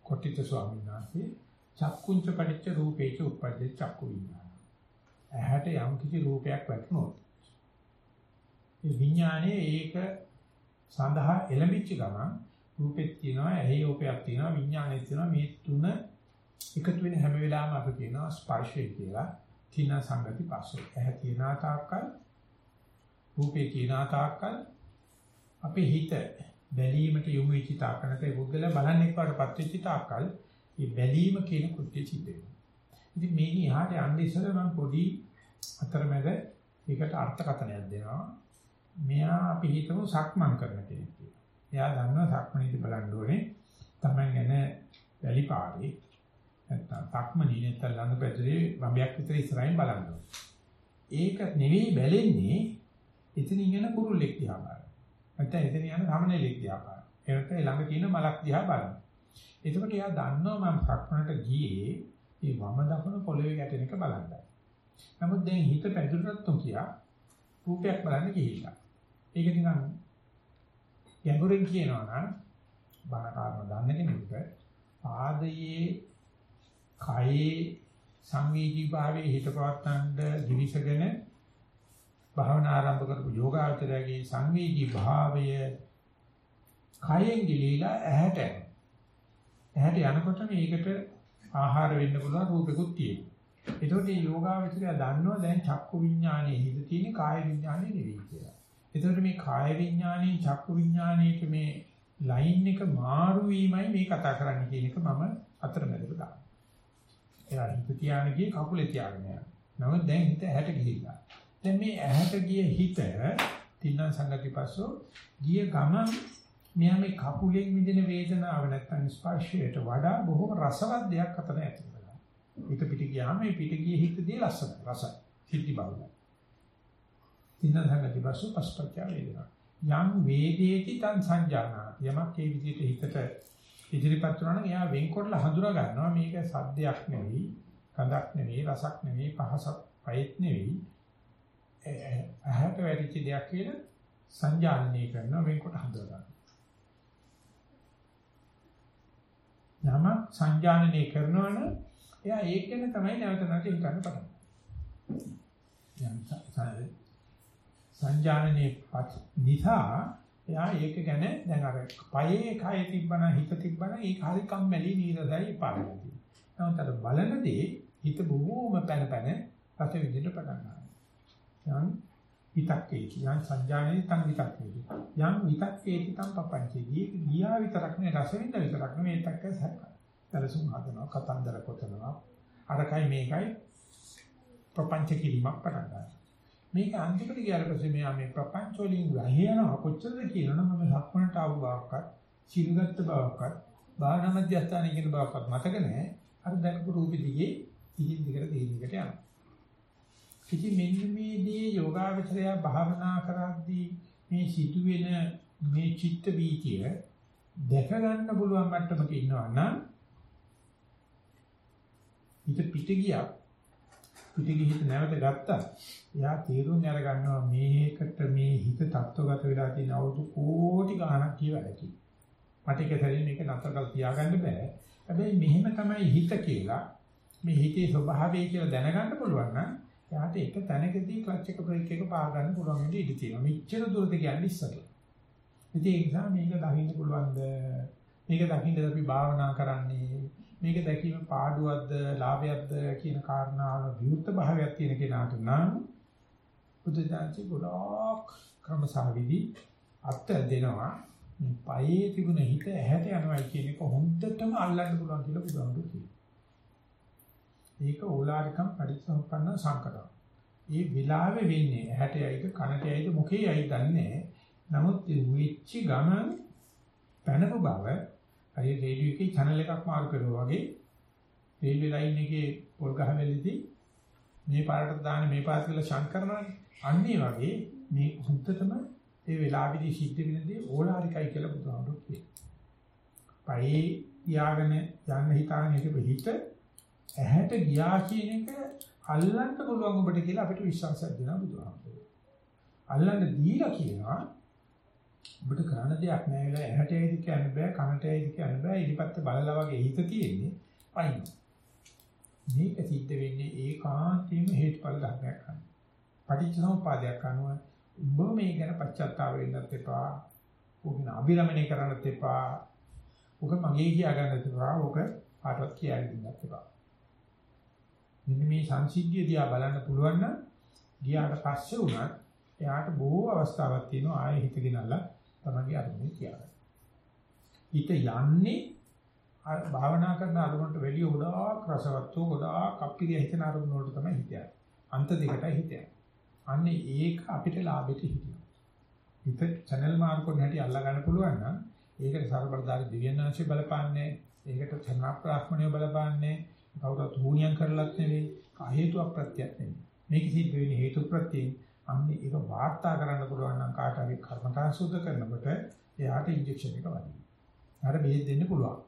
කොට්ටිත ස්වාමීන් වහන්සේ චක්කුංච පටිච්ච රූපේච උප්පජ්ජ චක්කු විඥාන. ඇහැට යම් කිසි රූපයක් වැටුනොත් ඒ විඥානයේ ඒක සඳහා එළඹිච්ච ගමන් රූපෙත් තියෙනවා ඇහි රූපයක් තියෙනවා විඥානෙත් තියෙනවා මේ තුන එකතු වෙන හැම වෙලාවෙම අපි කියනවා ස්පර්ශය කියලා තින සංගති පස්සේ ඇහැ තියෙනා තාක්කල් රූපේ තියෙනා තාක්කල් අපේ හිත බැලීමට යොමු වෙච්ච තාක්කනට ඒ පුද්ගලයා බලන්නේ පාටපත් වෙච්ච තාක්කල් මේ බැලීම කියන කෘත්‍ය සිද්ධ වෙනවා. ඉතින් මේක එහාට යන්න ඉස්සෙල්ලා මම පොඩි අතරමැද ඒකට අර්ථකථනයක් දෙනවා. මෙයා අපි හිතමු සක්මන් කරන කෙනෙක් කියලා. එයා දන්නවා සක්මනේදී බලන්න ඕනේ Taman ගැන වැලි පාරේ නැත්තම් සක්මනේ නැත්තම් ළඟ පැදුරේ වඹයක් විතර ඉස්සරහින් බලන්න ඕනේ. ඒක නෙවෙයි බැලෙන්නේ එතනින් එන කුරුල්ලෙක් දිහා බලන්න. නැත්නම් එතන යන සමනලෙක් දිහා බලන්න. ඒ නැත්නම් ළඟ තියෙන මලක් දිහා බලන්න. එතකොට එයා දන්නවා මම සක්මනට ගියේ මේ වම දකුණ පොළවේ ගැටෙන එක බලන්නයි. නමුත් දැන් හිත පැදුරට කියා රූපයක් බලන්න ගිහිල්ලා. ඒක නිකන් ගැඹුරින් කියනවා නම් බණ කාරණා දන්න කෙනෙකුට පාදයේ කයේ සංවේදී භාවයේ හිත පවත්තන්න දිවිසගෙන භාවනා ආරම්භ කරපු යෝගාචරයේ සංවේදී භාවය කයෙන් ගිලීලා ඇහැට ඇහැට යනකොට මේකට ආහාර වෙන්න පුළුවන් රූපෙකුත් තියෙනවා. ඒතකොට මේ යෝගාචරය දන්නවා දැන් චක්කු විඥානයේ හිත තියෙන කාය විඥානයේ නෙවෙයි කියලා. ඒතකොට මේ කාය විඥානයේ චක්කු විඥානයේ මේ ලයින් එක මාරු වීමයි මේ කතා කරන්න කියන එක මම අතරමැදට දානවා. එයා හිත තියාගෙන ගියේ කකුලේ තියාගෙන යනවා. නමුත් දැන් හිත ඇහැට ගිහිල්ලා. දැන් මේ ඇහැට ගිය හිත තින්න සංගතිපස්සෝ ගිය ගමන් මෙයා මේ කකුලෙන් විඳින වේදනාව නැත්තම් ස්පර්ශයට වඩා බොහොම රසවත් දෙයක් අතර ඇති වෙනවා. හිත පිට ගියාම මේ පිට ගිය හිතදී ලස්සන රසයි. සිද්ධි බවයි. තින්න සංගතිපස්සෝ පස්පච්චා වේදනා. යම් වේදේති තං සංජානා. යමක් ඒ විදිහට හිතට ඉදිරිපත් වුණා නම් එයා වෙන්කොටලා හඳුනා ගන්නවා මේක සද්දයක් නෙවෙයි, ගඳක් නෙවෙයි, රසක් නෙවෙයි, පහසක් පයෙත් නෙවෙයි ඇහැට වැටිච්ච දෙයක් කියලා සංජානනය කරනවා වෙන්කොට හඳුනා ගන්න. නම සංජානනය කරනවා නම් එයා ඒක ගැන තමයි නැවත නැවත හිතන්න පටන් ගන්න. සංජානනයේ නිසා එයා ඒක ගැන දැන් අර පයේ කය තිබ්බන හිත තිබ්බන ඒක හරි කම්මැලි නීරසයි පාරයි. නමුත් අර බලනදී හිත බොහෝම පැන පැන රස විඳින්න පටන් ගන්නවා. යම් විතක්කේ යම් සංජානනේ තන් විතක්කේ. යම් විතක්කේ තන් පපංචේ. ගියා විතරක් නේ රස විඳ විතරක් නෙමෙයි තක්ක සැක. දලසුම් හදනවා කතන්දර කොටනවා. අරකයි මේකයි ප්‍රපංච කිරීමක් පටන් ගන්නවා. මේක අන්තිමට ගියාට පස්සේ මෙයා මේ ප්‍රපංච වලින් වැහියනවා කොච්චරද කියනවනම් මම සක්මනට ආව බවක්වත් සිල්ගත් බවක්වත් භාවනා මධ්‍යස්ථානයේ කියන බවක්වත් මතක නැහැ. අර දැනපු රූපෙ දිගේ ඉහින් දිගට දෙහිමිකට යනවා. ඉතින් මෙන්න මේ දේ යෝගාවචරය භාවනා කරද්දී මේ සිදුවෙන මේ චිත්ත වීතිය දැක ගන්න පුළුවන් මට්ටමක ඉන්නවා නම් හිත පිට ගියා පිට ගිහින් නැවත ගත්තා එයා තීරුම් අර ගන්නවා මේකට මේ හිත තත්ත්වගත වෙලා තියෙන අවුරුදු කෝටි ගණනක් කියලා ඇති මට ඒක සැරින් මේක නතර කරලා තියාගන්න බෑ හැබැයි මෙහෙම තමයි හිත කියලා මේ හිතේ ස්වභාවය කියලා දැනගන්න පුළුවන් නම් එයාට එක තැනකදී ක්ලච් එක බ්‍රේක් එක පා ගන්න පුළුවන් වෙන්නේ ඉඳී තියෙනවා. මෙච්චර දුරට කියන්නේ ඉස්සරලා. ඉතින් ඒ නිසා මේක දකින්න පුළුවන්ද? මේක දකින්නද අපි භාවනා කරන්නේ? මේක දැකීම පාඩුවක්ද, ලාභයක්ද කියන කාරණාවල විරුද්ධ භාවයක් තියෙන කෙනාට නම් බුදුදාචි ගොඩක් ක්‍රමසාවිදි අත් දෙනවා. මේ පයේ තිබුණ හිත ඇහැට යනවා කියන එක හොඳටම අල්ලන්න පුළුවන් කියලා බුදුහාමුදුරුවෝ කියනවා. ඒක ඕලාරිකම් පරිසම්පන්න සංකතය. ඒ විලාවේ වෙන්නේ ඇහැට යයිද කනට යයිද මොකේ යයිද දන්නේ නමුත් වෙච්ච ගමන් පැනපු බව අය රේඩියෝ එකේ channel එකක් මාරු කරනවා වගේ රේල්වේ ලයින් එකේ පොල් ගහවැලිදී මේ පාරට දාන්නේ මේ පාරට කියලා ෂන්ට් කරනවානේ. අන්නේ වගේ මේ හුත්තටම ඒ වෙලාවේදී සිද්ධ වෙන දේ ඕලාරිකයි කියලා බුදුහාමුදුරුවෝ කියනවා. පයි යාගෙන යන්න හිතාගෙන හිටපු හිත ඇහැට ගියා කියන එක අල්ලන්න පුළුවන් ඔබට කියලා අපිට විශ්වාසයක් දෙනවා බුදුහාමුදුරුවෝ. අල්ලන්න දීලා කියනවා ඔබට කරන්න දෙයක් නැහැ වෙලා ඇහැට ඇයිද කියන්න බෑ කනට ඇයිද කියන්න බෑ ඉලිපත්ත බලලා වගේ හිත තියෙන්නේ පයින්. මේක සිද්ධ වෙන්නේ ඒකාන්තයෙන්ම හේතුඵල ධර්මයක් අනුව. පටිච්චසමුපාදයක් අනුව ඔබ මේ ගැන පශ්චාත්තාප වෙන්නත් එපා. ඔබන අභිරමණය කරන්නත් එපා. ඔක මගේ කියා ගන්නත් එපා. ඔක කාටවත් කියා දෙන්නත් එපා. මෙන්න මේ සංසිද්ධිය දිහා බලන්න පුළුවන් නම් ගියාට පස්සේ උනත් එයාට බොහෝ අවස්ථාවක් තියෙනවා ආයෙ හිත ගෙනල්ලා තමන්ගේ අරමුණේ තියාගන්න. හිත යන්නේ භාවනා කරන අරමුණට වැඩිය ගොඩාක් රසවත්ව ගොඩාක් අපිරිය හිතන අරමුණ වලට තමයි හිතන්නේ. අන්ත දෙකටයි හිතන්නේ. අන්නේ ඒක අපිට ලාභෙට හිටිනවා. හිත channel මාර්ග කරන හැටි අල්ලා ගන්න පුළුවන් නම් ඒකට සර්වබලධාරී දිව්‍යඥාන්සේ බලපාන්නේ. ඒකට චන්නාප්‍රාක්‍මණය බලපාන්නේ. කවුරුත් හුණියම් කරලත් නෙවෙයි හේතුවක් ප්‍රත්‍යක් නෙවෙයි මේක සිද්ධ වෙන්නේ හේතු ප්‍රත්‍යයෙන් අන්නේ ඒක වාර්තා කරන්න පුළුවන් නම් කාට හරි කර්මතා සුද්ධ කරනකොට එයාට ඉන්ජෙක්ෂන් එක වදිනවා. අර බෙහෙත් දෙන්න පුළුවන්.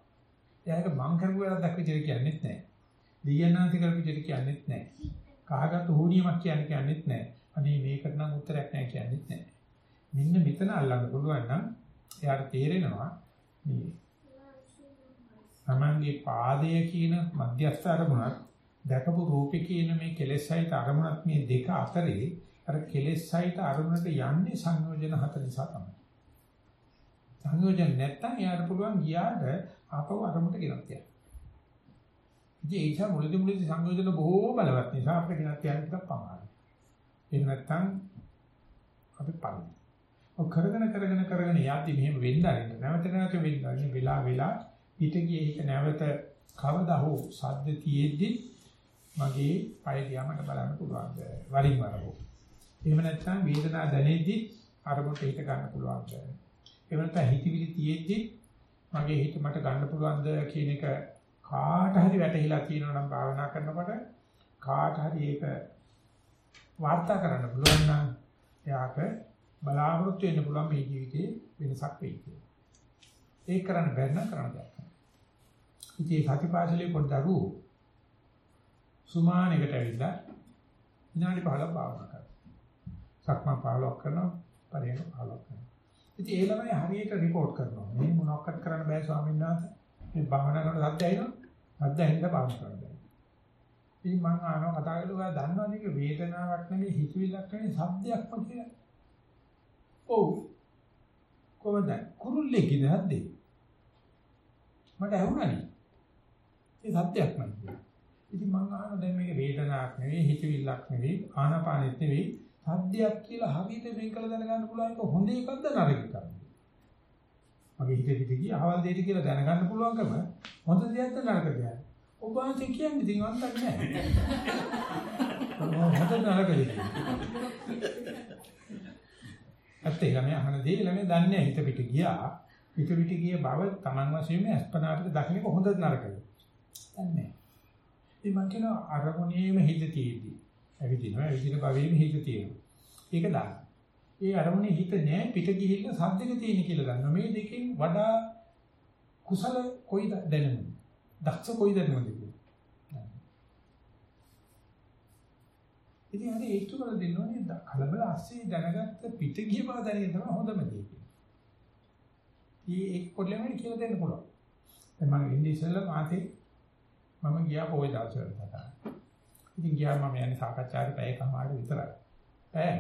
එයාට මං කරපු වැරද්දක් විදිහට කියන්නෙත් නැහැ. දීයනාති කරපු විදිහට කියන්නෙත් නැහැ. කාගත් හුණියමක් කියන්නේ කියන්නෙත් නැහැ. අනේ මේකට නම් උත්තරයක් නැහැ කියන්නෙත් නැහැ. මෙන්න මෙතන අල්ලන්න පුළුවන් නම් එයාට තේරෙනවා මේ තමන්ගේ පාදය කියන මධ්‍යස්ථ අරමුණත් දැකපු රූපේ කියන මේ කෙලෙසයිත අරමුණත් මේ දෙක අතරේ අර කෙලෙසයිත අරමුණට යන්නේ සංයෝජන හත නිසා තමයි. සංයෝජන නැත්තම් යාර පුළුවන් ගියාට ආපහු අරමුණට ගෙනත් යන්න. ඉතින් ඒ නිසා මුලදී මුලදී සංයෝජන බොහෝ බලවත් නිසා අපිට ගෙනත් යන්න ටිකක් පමාරුයි. එහෙම නැත්තම් අපි පරිදි. ඔය කරගෙන කරගෙන කරගෙන යද්දි මෙහෙම වෙන්න ආරින්න නැවත නැවත වෙන්න ආරින්න වෙලා වෙලා පිට ගියේ හිත නැවත කවදා හෝ සද්ද තියෙද්දි මගේ පය දිහා මට බලන්න පුළුවන්ද වරින් වර හෝ එහෙම නැත්නම් වේදනාව දැනෙද්දි අරමුණට හිත ගන්න පුළුවන්ද එහෙම නැත්නම් හිතවිලි තියෙද්දි මගේ හිත මට ගන්න පුළුවන්ද කියන එක කාට හරි වැටහිලා තියෙනවා නම් භාවනා කරනකොට කාට හරි ඒක වාර්තා කරන්න පුළුවන් නම් එයාට බලාපොරොත්තු වෙන්න පුළුවන් මේ ජීවිතේ වෙනසක් වෙයි කියලා. ඒක කරන්න බැරි නම් කරන්න බෑ. ඉතින් ඒ සතිපාසලේ පොඩි දරුවෝ සුමානෙකට ඇවිල්ලා විනාඩි 15ක් භාවනා කරනවා. සක්මන් 15ක් කරනවා, පරියන්ක 15ක් කරනවා. ඉතින් ඒ ළමයි හරියට report කරනවා. මේ මොනවක්වත් කරන්න බෑ ස්වාමීන් වහන්සේ. මේ භාවනා කරන සද්ද ඇහෙනවා. සද්ද ඇහෙන්න භාවනා කරන්න බෑ. ඉතින් මම අහනවා කතා කරලා දන්නවද මේක වේදනාවක් නෙවෙයි හිතවිල්ලක් නෙවෙයි සද්දයක්ම කියලා. ඔව්. කොහොමද? කුරුල්ලේ කිනහද්ද? මට ඇහුණානේ. ඒ සත්‍යයක් නෑ. ඉතින් මම අහන දැන් මේක වේදනාවක් නෙවෙයි හිතවිල්ලක් නෙවෙයි ආනාපානෙත් නෙවෙයි සද්දයක් කියලා හරියට වෙන් කළ දැනගන්න පුළුවන් එක හොඳ එකක්ද නරක එකක්ද? මගේ හිතේ පිට ගිය අහවල් දෙයට කියලා දැනගන්න පුළුවන්කම හොඳ දෙයක්ද නරක දෙයක්ද? ඔබ වහන්සේ කියන්නේ ඉතින් වන්දක් නෑ. හොඳ නරක දෙයක්. ඇත්තේ ළමයි අහන දේ ළමයි දන්නේ හිත පිට ගියා. හිත පිට ගිය බව Taman වශයෙන්ම අස්පනාට දකින්නක හොඳ නරකද? දන්නේ. ඉතින් මං කියන අරමුණේම හිත තියෙද්දි ඇවිදිනවා ඇවිදින භවෙම හිත තියෙනවා. ඒක දාන්න. ඒ අරමුණේ හිත නෑ පිට ගිහිල්ලා සද්දක තියෙන කියලා ගන්න. මේ දෙකෙන් වඩා කුසල කොයිද දැනෙන්නේ? දක්ෂ කොයිද දැනෙන්නේ? ඉතින් හරි ඒක තුන දෙන්න ඕනේ කලබල ASCII දැනගත්ත පිට ගිය බව දැනගෙන තමයි හොඳම දේ. ඊ ඒක පොඩ්ඩලම කියලා දෙන්න පුළුවන්. දැන් මම ඉන්නේ ඉස්සෙල්ලා මාතේ මම ගියා පොයි දවසට. ඉතින් ගියා මම යන්නේ සාකච්ඡාවේ පැයකමාර විතරයි. පැය.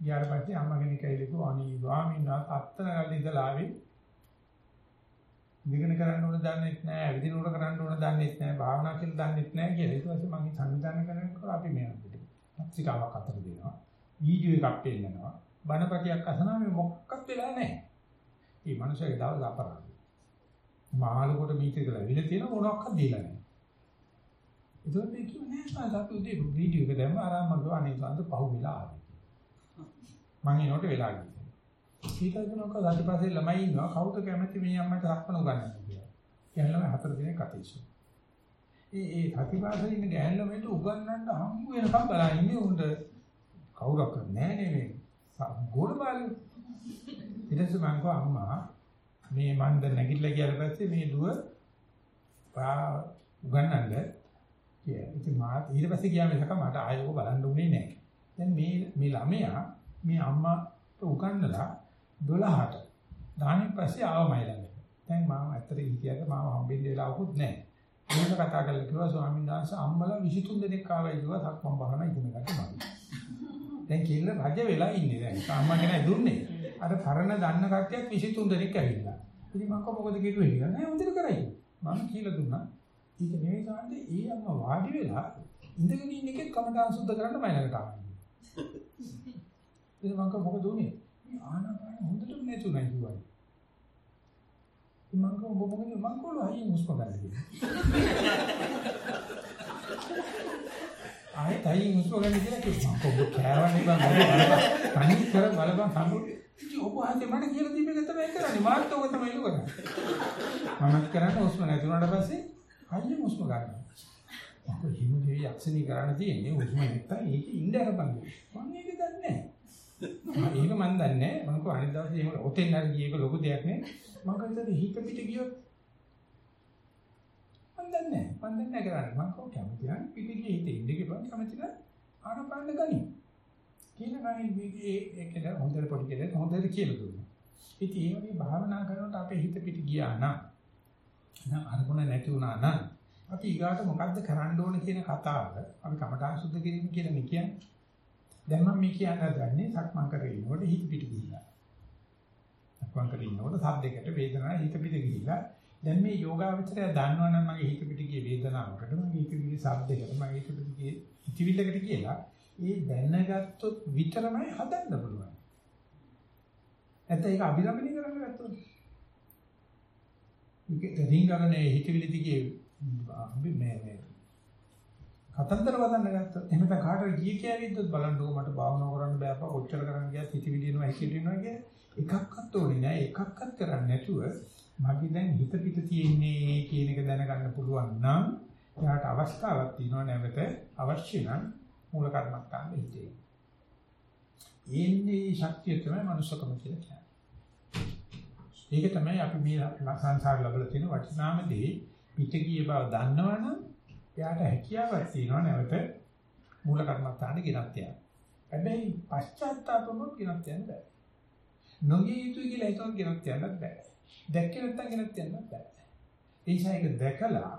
ගියාට පස්සේ අම්මා කෙනෙක් ඇවිල්ලා අනී ස්වාමීන් වහන්සේ අත්තන ගල්ලි ඉඳලා ආවේ. ඉගෙන ගන්න ඕන දන්නෙත් නැහැ, විදින උඩ කරන්න ඕන දන්නෙත් නැහැ, භාවනා කියලා දන්නෙත් නැහැ කියලා. ඊට පස්සේ මම සංවිධානය කරනකොට අපි මේ අපිට පත්‍රිකාවක් අතර දෙනවා. වීඩියෝ එකක් පෙන්නනවා. බණපටියක් අසනවා මේ මොකක්වත් වෙලා නැහැ. මේ මනුස්සයාගේ දවස් අපරාධ. මාළුකොට මීටර් කියලා විල තියෙන මොනක්වත් දීලා නැහැ. ඒකත් මේ කියන්නේ නෑ සාපි උදේ වීඩියෝ එක දැම්ම ආරාම ගාව අනේ සාන්ත පහු වෙලා ආවේ. මම එනකොට වෙලා ගියා. ඊටකනක ඊටපස්සේ ළමයි ඉන්නවා කවුද කැමති මේ අම්මට සක්මන උගන්නන්න කියලා. කියන ළමයි හතර දිනක් අතීසු. ඒ ඒ සතිපාසලේ ඉන්න ගෑන් ළමයිට උගන්නන්න හම්බ වෙනකම් බලන් ඉන්නේ උන්ට කවුරක් නැහැ නේ මේ ගෝල බාලු. ඊට පස්සේ මං කිව්වා අම්මා මේ මන් දැන් නැගිටලා ගියාට පස්සේ මේ දුව උගන්නන්න කියලා. ඉතින් මා ඊට පස්සේ ගියා මිසක මට ආයෙක බලන්න උනේ නැහැ. දැන් මේ මේ ළමයා මේ අම්මාට උගන්නලා 12ට දානින් පස්සේ ආවමයි ළඟ. දැන් මාව ඇත්තට හිතියට මාව හම්බෙන්න වෙලාවකුත් නැහැ. මේක කතා කරලා කිව්වා ස්වාමීන් වහන්සේ අම්මලා 23 දෙනෙක් ආවයි කිව්වා සක්මන් බහන ඉගෙන ගන්න මම. දැන් කිල්ල රජ වෙලා ඉන්නේ දැන්. අම්මා කෙනා දුන්නේ. අර පරණ දන්න කට්ටියක් 23 දෙනෙක් ඇවිල්ලා. ඉතින් මම කොහොමද කිව්වේ කියලා නෑ හොඳට කරයි. මම කියලා දුන්නා. ඒක නෙවෙයි ගන්නේ ඒ අම්ම වාඩි වෙලා ඉඳගෙන ඉන්න එකේ කමඨාන් සුද්ධ කරන්න මම ළඟට ආවා. ඉතින් මම මොකද උනේ? මේ ආනාපාන හොඳටම නැතුණයි කිව්වා. ඉතින් මම කව ඔබ මොකද මම කව අයින් හුස්ම ගන්න කියලා. ආයෙත් අයින් හුස්ම ගන්න කියලා කිව්වා. මම ඔබ කෑවනේ බං බලපන්. තනි කර බලපන් සම්පූර්ණ. ඉතින් ඔබ හදේ මට කියලා දීපේක තමයි කරන්නේ. මාත් ඔක තමයි කරන්නේ. මමත් කරන්නේ හුස්ම නැතුණාට පස්සේ අයියේ හුස්ම ගන්නවා. මොකද හිමුගේ යක්ෂණී කරන්න තියෙන්නේ හුස්ම නැත්තම් ඒක ඉන්න අරපන්. මම ඒක දන්නේ නැහැ. ඒක මම දන්නේ නැහැ. මම කෝ අනිත් දවසේ එහෙම ඔතෙන් හරි ගියේක ලොකු දෙයක් නේ. මම කන්දේ හිත පිට ගියොත් මම දන්නේ නැහැ. මම දන්නේ නැහැ කරන්නේ. මම කෝ කැමති නම් පිට ගියේ හිතේ ඉන්න ගියපන් කැමති නම් ආනපාන ගනි. කියලා ගනි මේකේ ඒකද හොඳට පොඩි කෙනෙක් හොඳට කියලා දුන්නා. ඉතින් ඒ වගේ භාවනා කරනකොට අපේ හිත පිට ගියා නම් නම් අරමුණ නැති වුණා නම් අපි ඊගාට මොකද්ද කරන්න ඕන කියන කතාව අපි කමඨාන් සුද්ධ කිරීම කියලා නේ කියන්නේ. දැන් මම මේ කියන්න හදන්නේ සක්මන් කරගෙන ඉන්නකොට හිත පිට ගිහිල්ලා. සක්මන් කරගෙන ඉන්නකොට සද්දයකට වේදනාවක් හිත පිට ගිහිල්ලා දැන් මේ යෝගාවචරය දන්නවනම් මගේ හිත පිට ගිය වේදනාවකට මගේ හිත පිට සද්දයකට මගේ හිත පිට ගිය ඉතිවිල්ලකට කියලා ඒ දැනගත්තොත් විතරමයි හදන්න පුළුවන්. නැත්නම් ඒක අභිරමණය කරන්න ගත්තොත් රින්ගරනේ හිතවිලි දිගේ මේ මේ කතන්දර වදන්න ගත්තා. එහෙම නැත්නම් කාටද ගියේ කියවිද්දොත් බලන්නකො මට භාවනා කරන්න බෑපා කොච්චර කරන්න ගියත් හිතවිලි එනවා හිතවිලි එනවා කිය එකක්වත් ඕනේ නෑ එකක්වත් කරන්නේ නැතුව මගේ දැන් හිත පිට තියෙන්නේ කියන එක දැනගන්න පුළුවන් නම් එයාට අවස්ථාවක් තියෙනවා නැවත අවශ්‍ය නම් මූල කර්මස්ථාන හිතේ. එන්නේ ශක්තිය තමයි මනුස්සකම කියලා කියන්නේ. ඒක තමයි අපි මේ සංසාර ලැබලා තියෙන වටිනාම දේ පිටකීය බව දන්නවනම් එයාට හැකියාවක් තියෙනවා නැවත මූල කර්මස්ථානෙ ගෙනත් යන්න. හැබැයි පශ්චාත්තාපමොත් ගෙනත් යන්න බෑ. නොගිය යුතුයි කියලා හිතුවත් ගෙනත් යන්නත් බෑ. දැක්කේ නැත්තම් ගෙනත් යන්නත් බෑ. ඒ නිසා ඒක දැකලා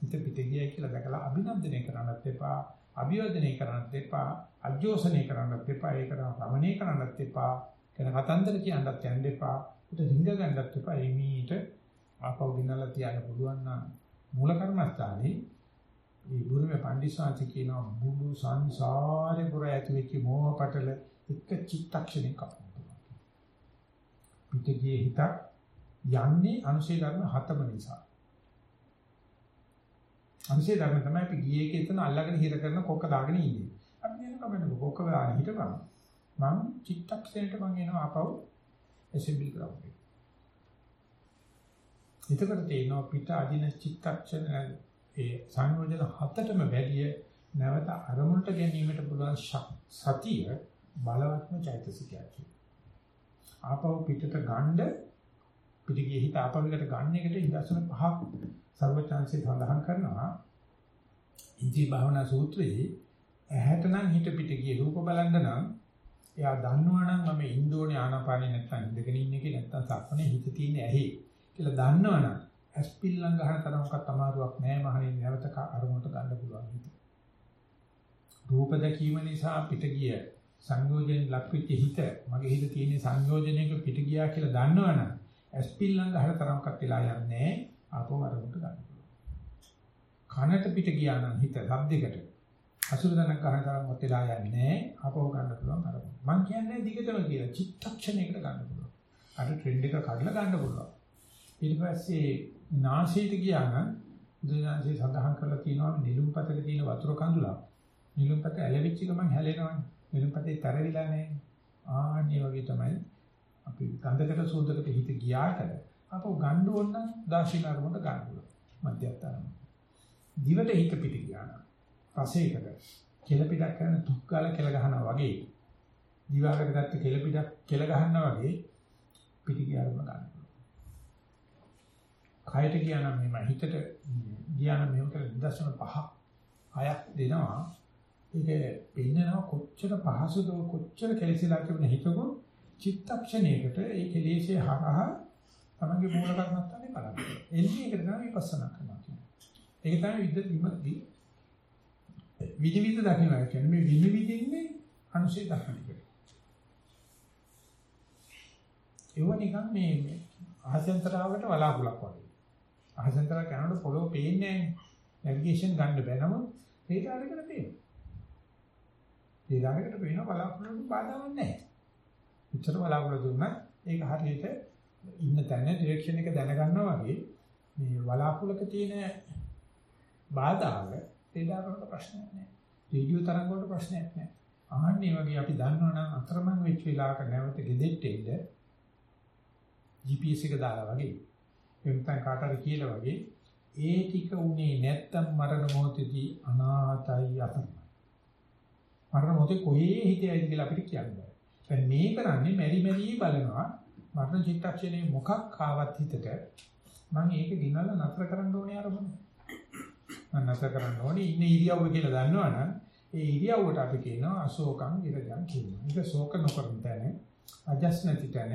හිත පිට ගියයි කියලා දැකලා අභිනන්දනය කරන්නත් එපා, අභිවදනය කරන්නත් එපා, අජෝසනය කරන්නත් එපා, ඒක රමණීය කරන්නත් එපා, කියන කතන්දර කියන්නත් යන්න එපා. උට රිංග ගන්නත් එපා. එමීට ආපහු ගෙනල්ලා තියන්න පුළුවන් නම් මූල කර්මස්ථානේ මේ බුරුමේ පඬිස්සාංශ කියනවා බුදු සංසාරේ පුර ඇති වෙච්ච මෝහ පටල එක චිත්තක්ෂණයක කපනවා. පිටගියේ හිතක් යන්නේ අනුශේ ධර්ම හතම නිසා. අනුශේ ධර්ම තමයි අපි ගියේ එකේ එතන අල්ලගෙන හිර කරන කොක්ක දාගෙන ඉන්නේ. අපි කියන කමෙන්ට කොක්ක දාගෙන හිටපන්. මම චිත්තක්ෂණයට මම එනවා ආපහු ඇසෙම්බලි ග්‍රවුන්ඩ් එකට. එතකොට තේනවා පිට අදින චිත්තක්ෂණ ඒ සංයෝජන හතටම වැඩිය නැවත අරමුණට ගැනීමට පුළුවන් සතිය බලවත්ම චෛතසිකයක්. ආපහු පිටට ගන්න පිටිගියේ හිත ආපහුකට ගන්න එකට ඉදර්ශන පහක් සර්වචාන්සේ සඳහන් කරනවා ඉන්ද්‍රිය භාවනා සූත්‍රයේ ඇහැට නම් හිත පිට ගියේ රූප බලන්න නම් එයා දන්නවනම් මම ඉන්දෝනේ ආනාපානේ නැත්තම් ඉඳගෙන ඉන්නේ කියලා නැත්තම් සක්මනේ හිත තියෙන්නේ ඇහි කියලා දන්නවනම් ඇස්පිල්ලම් ගන්න තරමකට අමාරුවක් නෑ මහණෙනි නැවත අරමුණට ගන්න පුළුවන් හිත. රූප දැකීම නිසා පිට ගිය සංයෝජන ලක්විච්ච හිත මගේ හිත තියෙන සංයෝජනයක පිට ගියා කියලා දන්නවනම් ඇස්පිල්ලම් ගන්න තරමකට වෙලා යන්නේ ආපහු අරමුණට ගන්න පුළුවන්. කනට පිට ගියා නම් හිත ශබ්දයකට අසුරදනක් ගන්න තරම් මොතේලා යන්නේ නැහැ. ආපහු ගන්න පුළුවන් අරමුණ. මම කියන්නේ දිගටම කියලා චිත්තක්ෂණයකට ගන්න පුළුවන්. අර ට්‍රෙන්ඩ් එක කඩලා ගන්න පුළුවන්. ඊට පස්සේ නාසයට ගියා නම් බුදුනාසේ සඳහන් කරලා තියෙනවා නිලුම්පතක තියෙන වතුර කඳුලක්. නිලුම්පත ඇලවිච්ච ගමන් හැලෙනවනේ. නිලුම්පතේ තරවිලා නැහැ. ආන්නේ වගේ තමයි අපි ගන්ධකට සූදකට හිත ගියාට අපෝ ගන්න ඕන නම් දාශින අරමුණ ගන්න පුළුවන්. මධ්‍යස්ථාන. දිවට හිත පිට ගියා නම් රසයකට කෙල පිටක් කරන තුක් ගාලා කෙල ගහනවා වගේ දිවාකට ගත්ත කෙල පිටක් කෙල ගහනවා වගේ පිටිගියාරම ගන්න කයට කියනනම් මෙම හිතට කියනනම් මෙහෙම කියලා නිදර්ශන පහ හයක් දෙනවා ඒක පෙන්නනවා කොච්චර පහසුද කොච්චර කෙලසිලා තිබුණ හිතකො චිත්තක්ෂණයකට ඒ කෙලෙසේ හරහා තමන්ගේ මූල කර්මස්ථානේ බලන්න. එන්නේ ඒකට තමයි විපස්සනා කරනවා කියන්නේ. ඒක තමයි විද විනිවිද දකින්නවා කියන්නේ මේ විනිවිදින්නේ අනුශේ දකින්නකට. ඒව නිකන් මේ ආසෙන්තරාවකට වලාකුලක් වගේ. ආසෙන්තරා කරනකොට පොළොව පේන්නේ නැහැ. නැවිගේෂන් ගන්න බෑ නම රේඩාරයකට පේනවා. රේඩාරයකට පේන බලාකුළු බාධාවක් නැහැ. විතර බලාකුළු දුන්නා ඒක හරියට ඉන්න තැන ඩිරෙක්ෂන් එක දැනගන්නවා වගේ මේ බලාකුළක තියෙන බාධාව රේඩාර වලට ප්‍රශ්නයක් නැහැ. රේඩියෝ තරංග වලට ප්‍රශ්නයක් නැහැ. ආන්නේ වගේ අපි දන්නවනම් අතරමං වෙච්ච වෙලාවක නැවත ගෙදෙට්ට එන්න GPS එක දාලා වගේ එම්තන් කාටද කියලා වගේ ඒ ටික උනේ නැත්තම් මරණ මොහොතදී අනාතයි අතරමං. මරණ මොහොතේ කොහේ හිතේයිද කියලා අපිට කියන්න බෑ. දැන් මේ කරන්නේ මෙරි මෙරි බලනවා මරණ චිත්තක්ෂණේ මොකක් ආවත් හිතට මම ඒක ගිනලා නතර කරන්න ඕනේ අරමුණ. නැස කරන්න ඕනේ ඉන්න ඉරියව්ව කියලා දන්නවනම් ඒ ඉරියව්වට අපි කියනවා අශෝකං විරජං කියනවා. ඒක ශෝක නොකරන තැන, අජස් නැති තැන,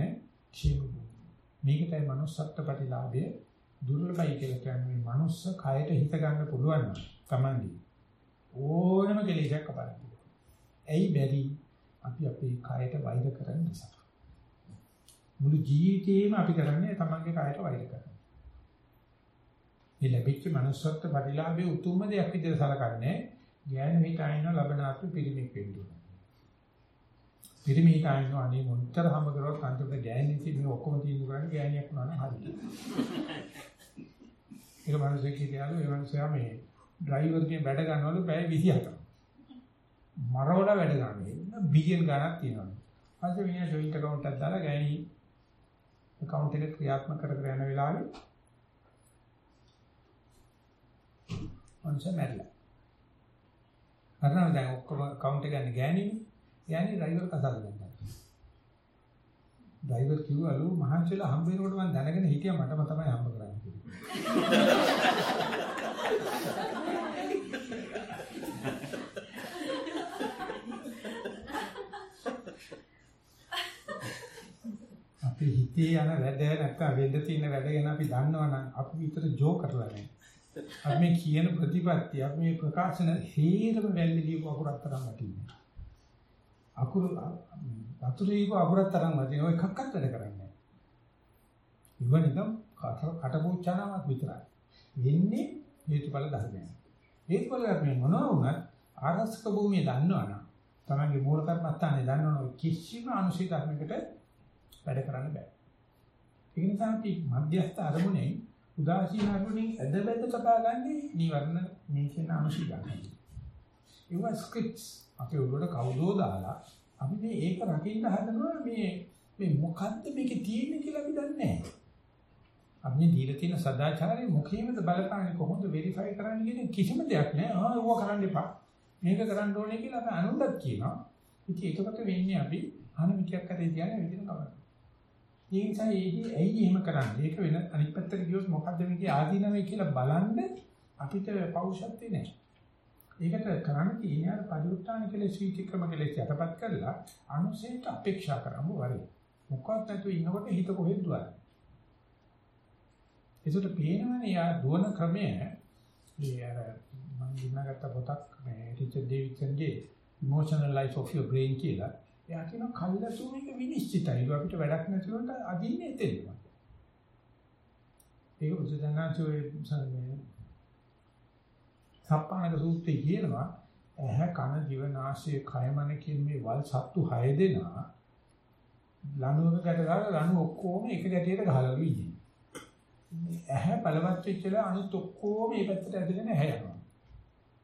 ക്ഷേම මේකටයි manussත්ත්ව ප්‍රතිලාභය දුර්ලභයි කියලා කියන්නේ මනුස්ස කයට හිත ගන්න පුළුවන් නම් Tamandi ඕනම කෙලෙසක් කපන්න පුළුවන්. ඇයි බැරි? අපි අපේ කයට වෛර කරන නිසා. මුළු ජීවිතේම අපි කරන්නේ තමන්ගේ කයට වෛර කරනවා. මේ ලැබිච්ච manussත්ව පරිලාභයේ උතුම්ම දෙයක් විදිහට සලකන්නේ ඥාන හිතාගෙන ලබනාත්ම පිරිමික් වෙන්න ඕන. පිරිමි හිතාගෙන අනේ මොන්තර හැම කරවත් අන්තිමට ඥානෙ ඉතින් මේ ඔක්කොම තීන්දුව කරන්නේ ඥානියක් වුණා නම් හරියි. ඒක මිනිස්සෙක් කියලාලු ඒ මිනිස්සයා මේ ඩ්‍රයිවර්ගෙන් වැඩ ගන්නවලු පැය 24. මරවල වැඩ ගන්න. බිලියන් ගණක් තියෙනවා. ඊපස්සේ විනා ජොයින්ට් account එකක් දාලා ගෑණි account එක ක්‍රියාත්මක කර කර යන වෙලාවේ මනුෂ්‍ය මැරිලා. අරනවා දැන් ඔක්කොම කවුන්ට් එක ගන්න ගෑණිනේ. ගෑණි ඩ්‍රයිවර් කතා කරනවා. ඩ්‍රයිවර් කිව්වලු මහන්සිලා හම්බ වෙනකොට මම දැනගෙන හිටියා මටම තමයි හම්බ කරන්නේ අපි හිතේ යන වැඩ නැත්නම් වෙන්න තියෙන වැඩ ගැන අපි දන්නවනම් අපි විතර ජෝ කරලා නැහැ. අපි මේ කියන ප්‍රතිපත්තිය අපි මේ ප්‍රකාශන හේරම වැල්ලි ලියපු අකුරක් තරම් වටින්නේ. අකුරු වතුරේ ලියපු අකුරක් තරම් වටින්නේ. ඔය එකක්වත් වැඩ කරන්නේ නැහැ. ඉව නිකම් කටපෝච්චනාවක් විතරයි. වෙන්නේ හේතුඵල ධර්මයක්. හේතුඵල ධර්මයේ මොනවා වුණත් ආරස්ක භූමිය දන්නවනම් තමන්ගේ මූල කර්මස්ථානේ දන්නවනම් කිසිම අනුශී ධර්මයකට වැඩ කරන්න බෑ. ඒ නිසා අපි මධ්‍යස්ථ අරමුණේ උදාසීන අරමුණෙන් ඇදබැද කපා ගන්නේ නිවර්ණ මේ කියන අනුශී ධර්ම. ඒවා ස්ක්‍රිප්ට්ස් අපේ උඩට කවුදෝ දාලා අපි මේ ඒක රකින්න හදනවා මේ මේ මොකද්ද මේකේ තියෙන්නේ කියලා අපි දන්නේ නැහැ. අපි දීලා තියෙන සදාචාරයේ මුඛේමද බලපාන්නේ කොහොමද වෙරිෆයි කරන්න කියන කිසිම දෙයක් නැහැ. ආ ඕවා කරන්න එපා. මේක කරන්න ඕනේ කියලා අපි අනුන්වත් කියනවා. ඉතින් ඒකකට වෙන්නේ අපි අනුමිතියක් කරේ කියන්නේ විදින කවර. ඒ නිසා ඒකේ ඇයි එහෙම කරන්නේ? ඒක වෙන අනිත් පැත්තට ගියොත් මොකද්ද මේකේ ආදීනවේ කියලා බලන්න අපිට පෞෂත්වේ නැහැ. ඒකට කරන්න තියෙන්නේ අර පරිඋත්තාන කියලා සීතික්‍රම කියලා යටපත් කරලා අනුසයට අපේක්ෂා කරමු වරේ. මොකක්ද නැතුව ඉන්නකොට හිත කොහෙද දුවන්නේ? ඒකට පේනවනේ යා දුවන ක්‍රමය ඒ අර මම ඉන්නගත්ත පොතක් මේ රිචඩ් ඩේවිඩ්සන්ගේ emotional life of your brain කියලා. එයා කියන කල්ලාතු මේක විනිශ්චිතයි. ඒක අපිට වැඩක් නැතිවට අදින්නේ එතෙන්ම. ඒක උසදනාචෝයේ සම්මේ සප්පානක සූත්‍රයේ කියනවා ඇහැ කන දිව නාසය කය මන කියන මේ වල් සත්තු 6 දෙනා ලණුවක ගැට ගාලා ලණු ඔක්කොම එක ගැටයට ගහලා ඉන්නේ. ඇහැ බලවත් වෙච්ච වෙලාව අනිත් ඔක්කොම මේ පැත්තට ඇදගෙන ඇහැ යනවා.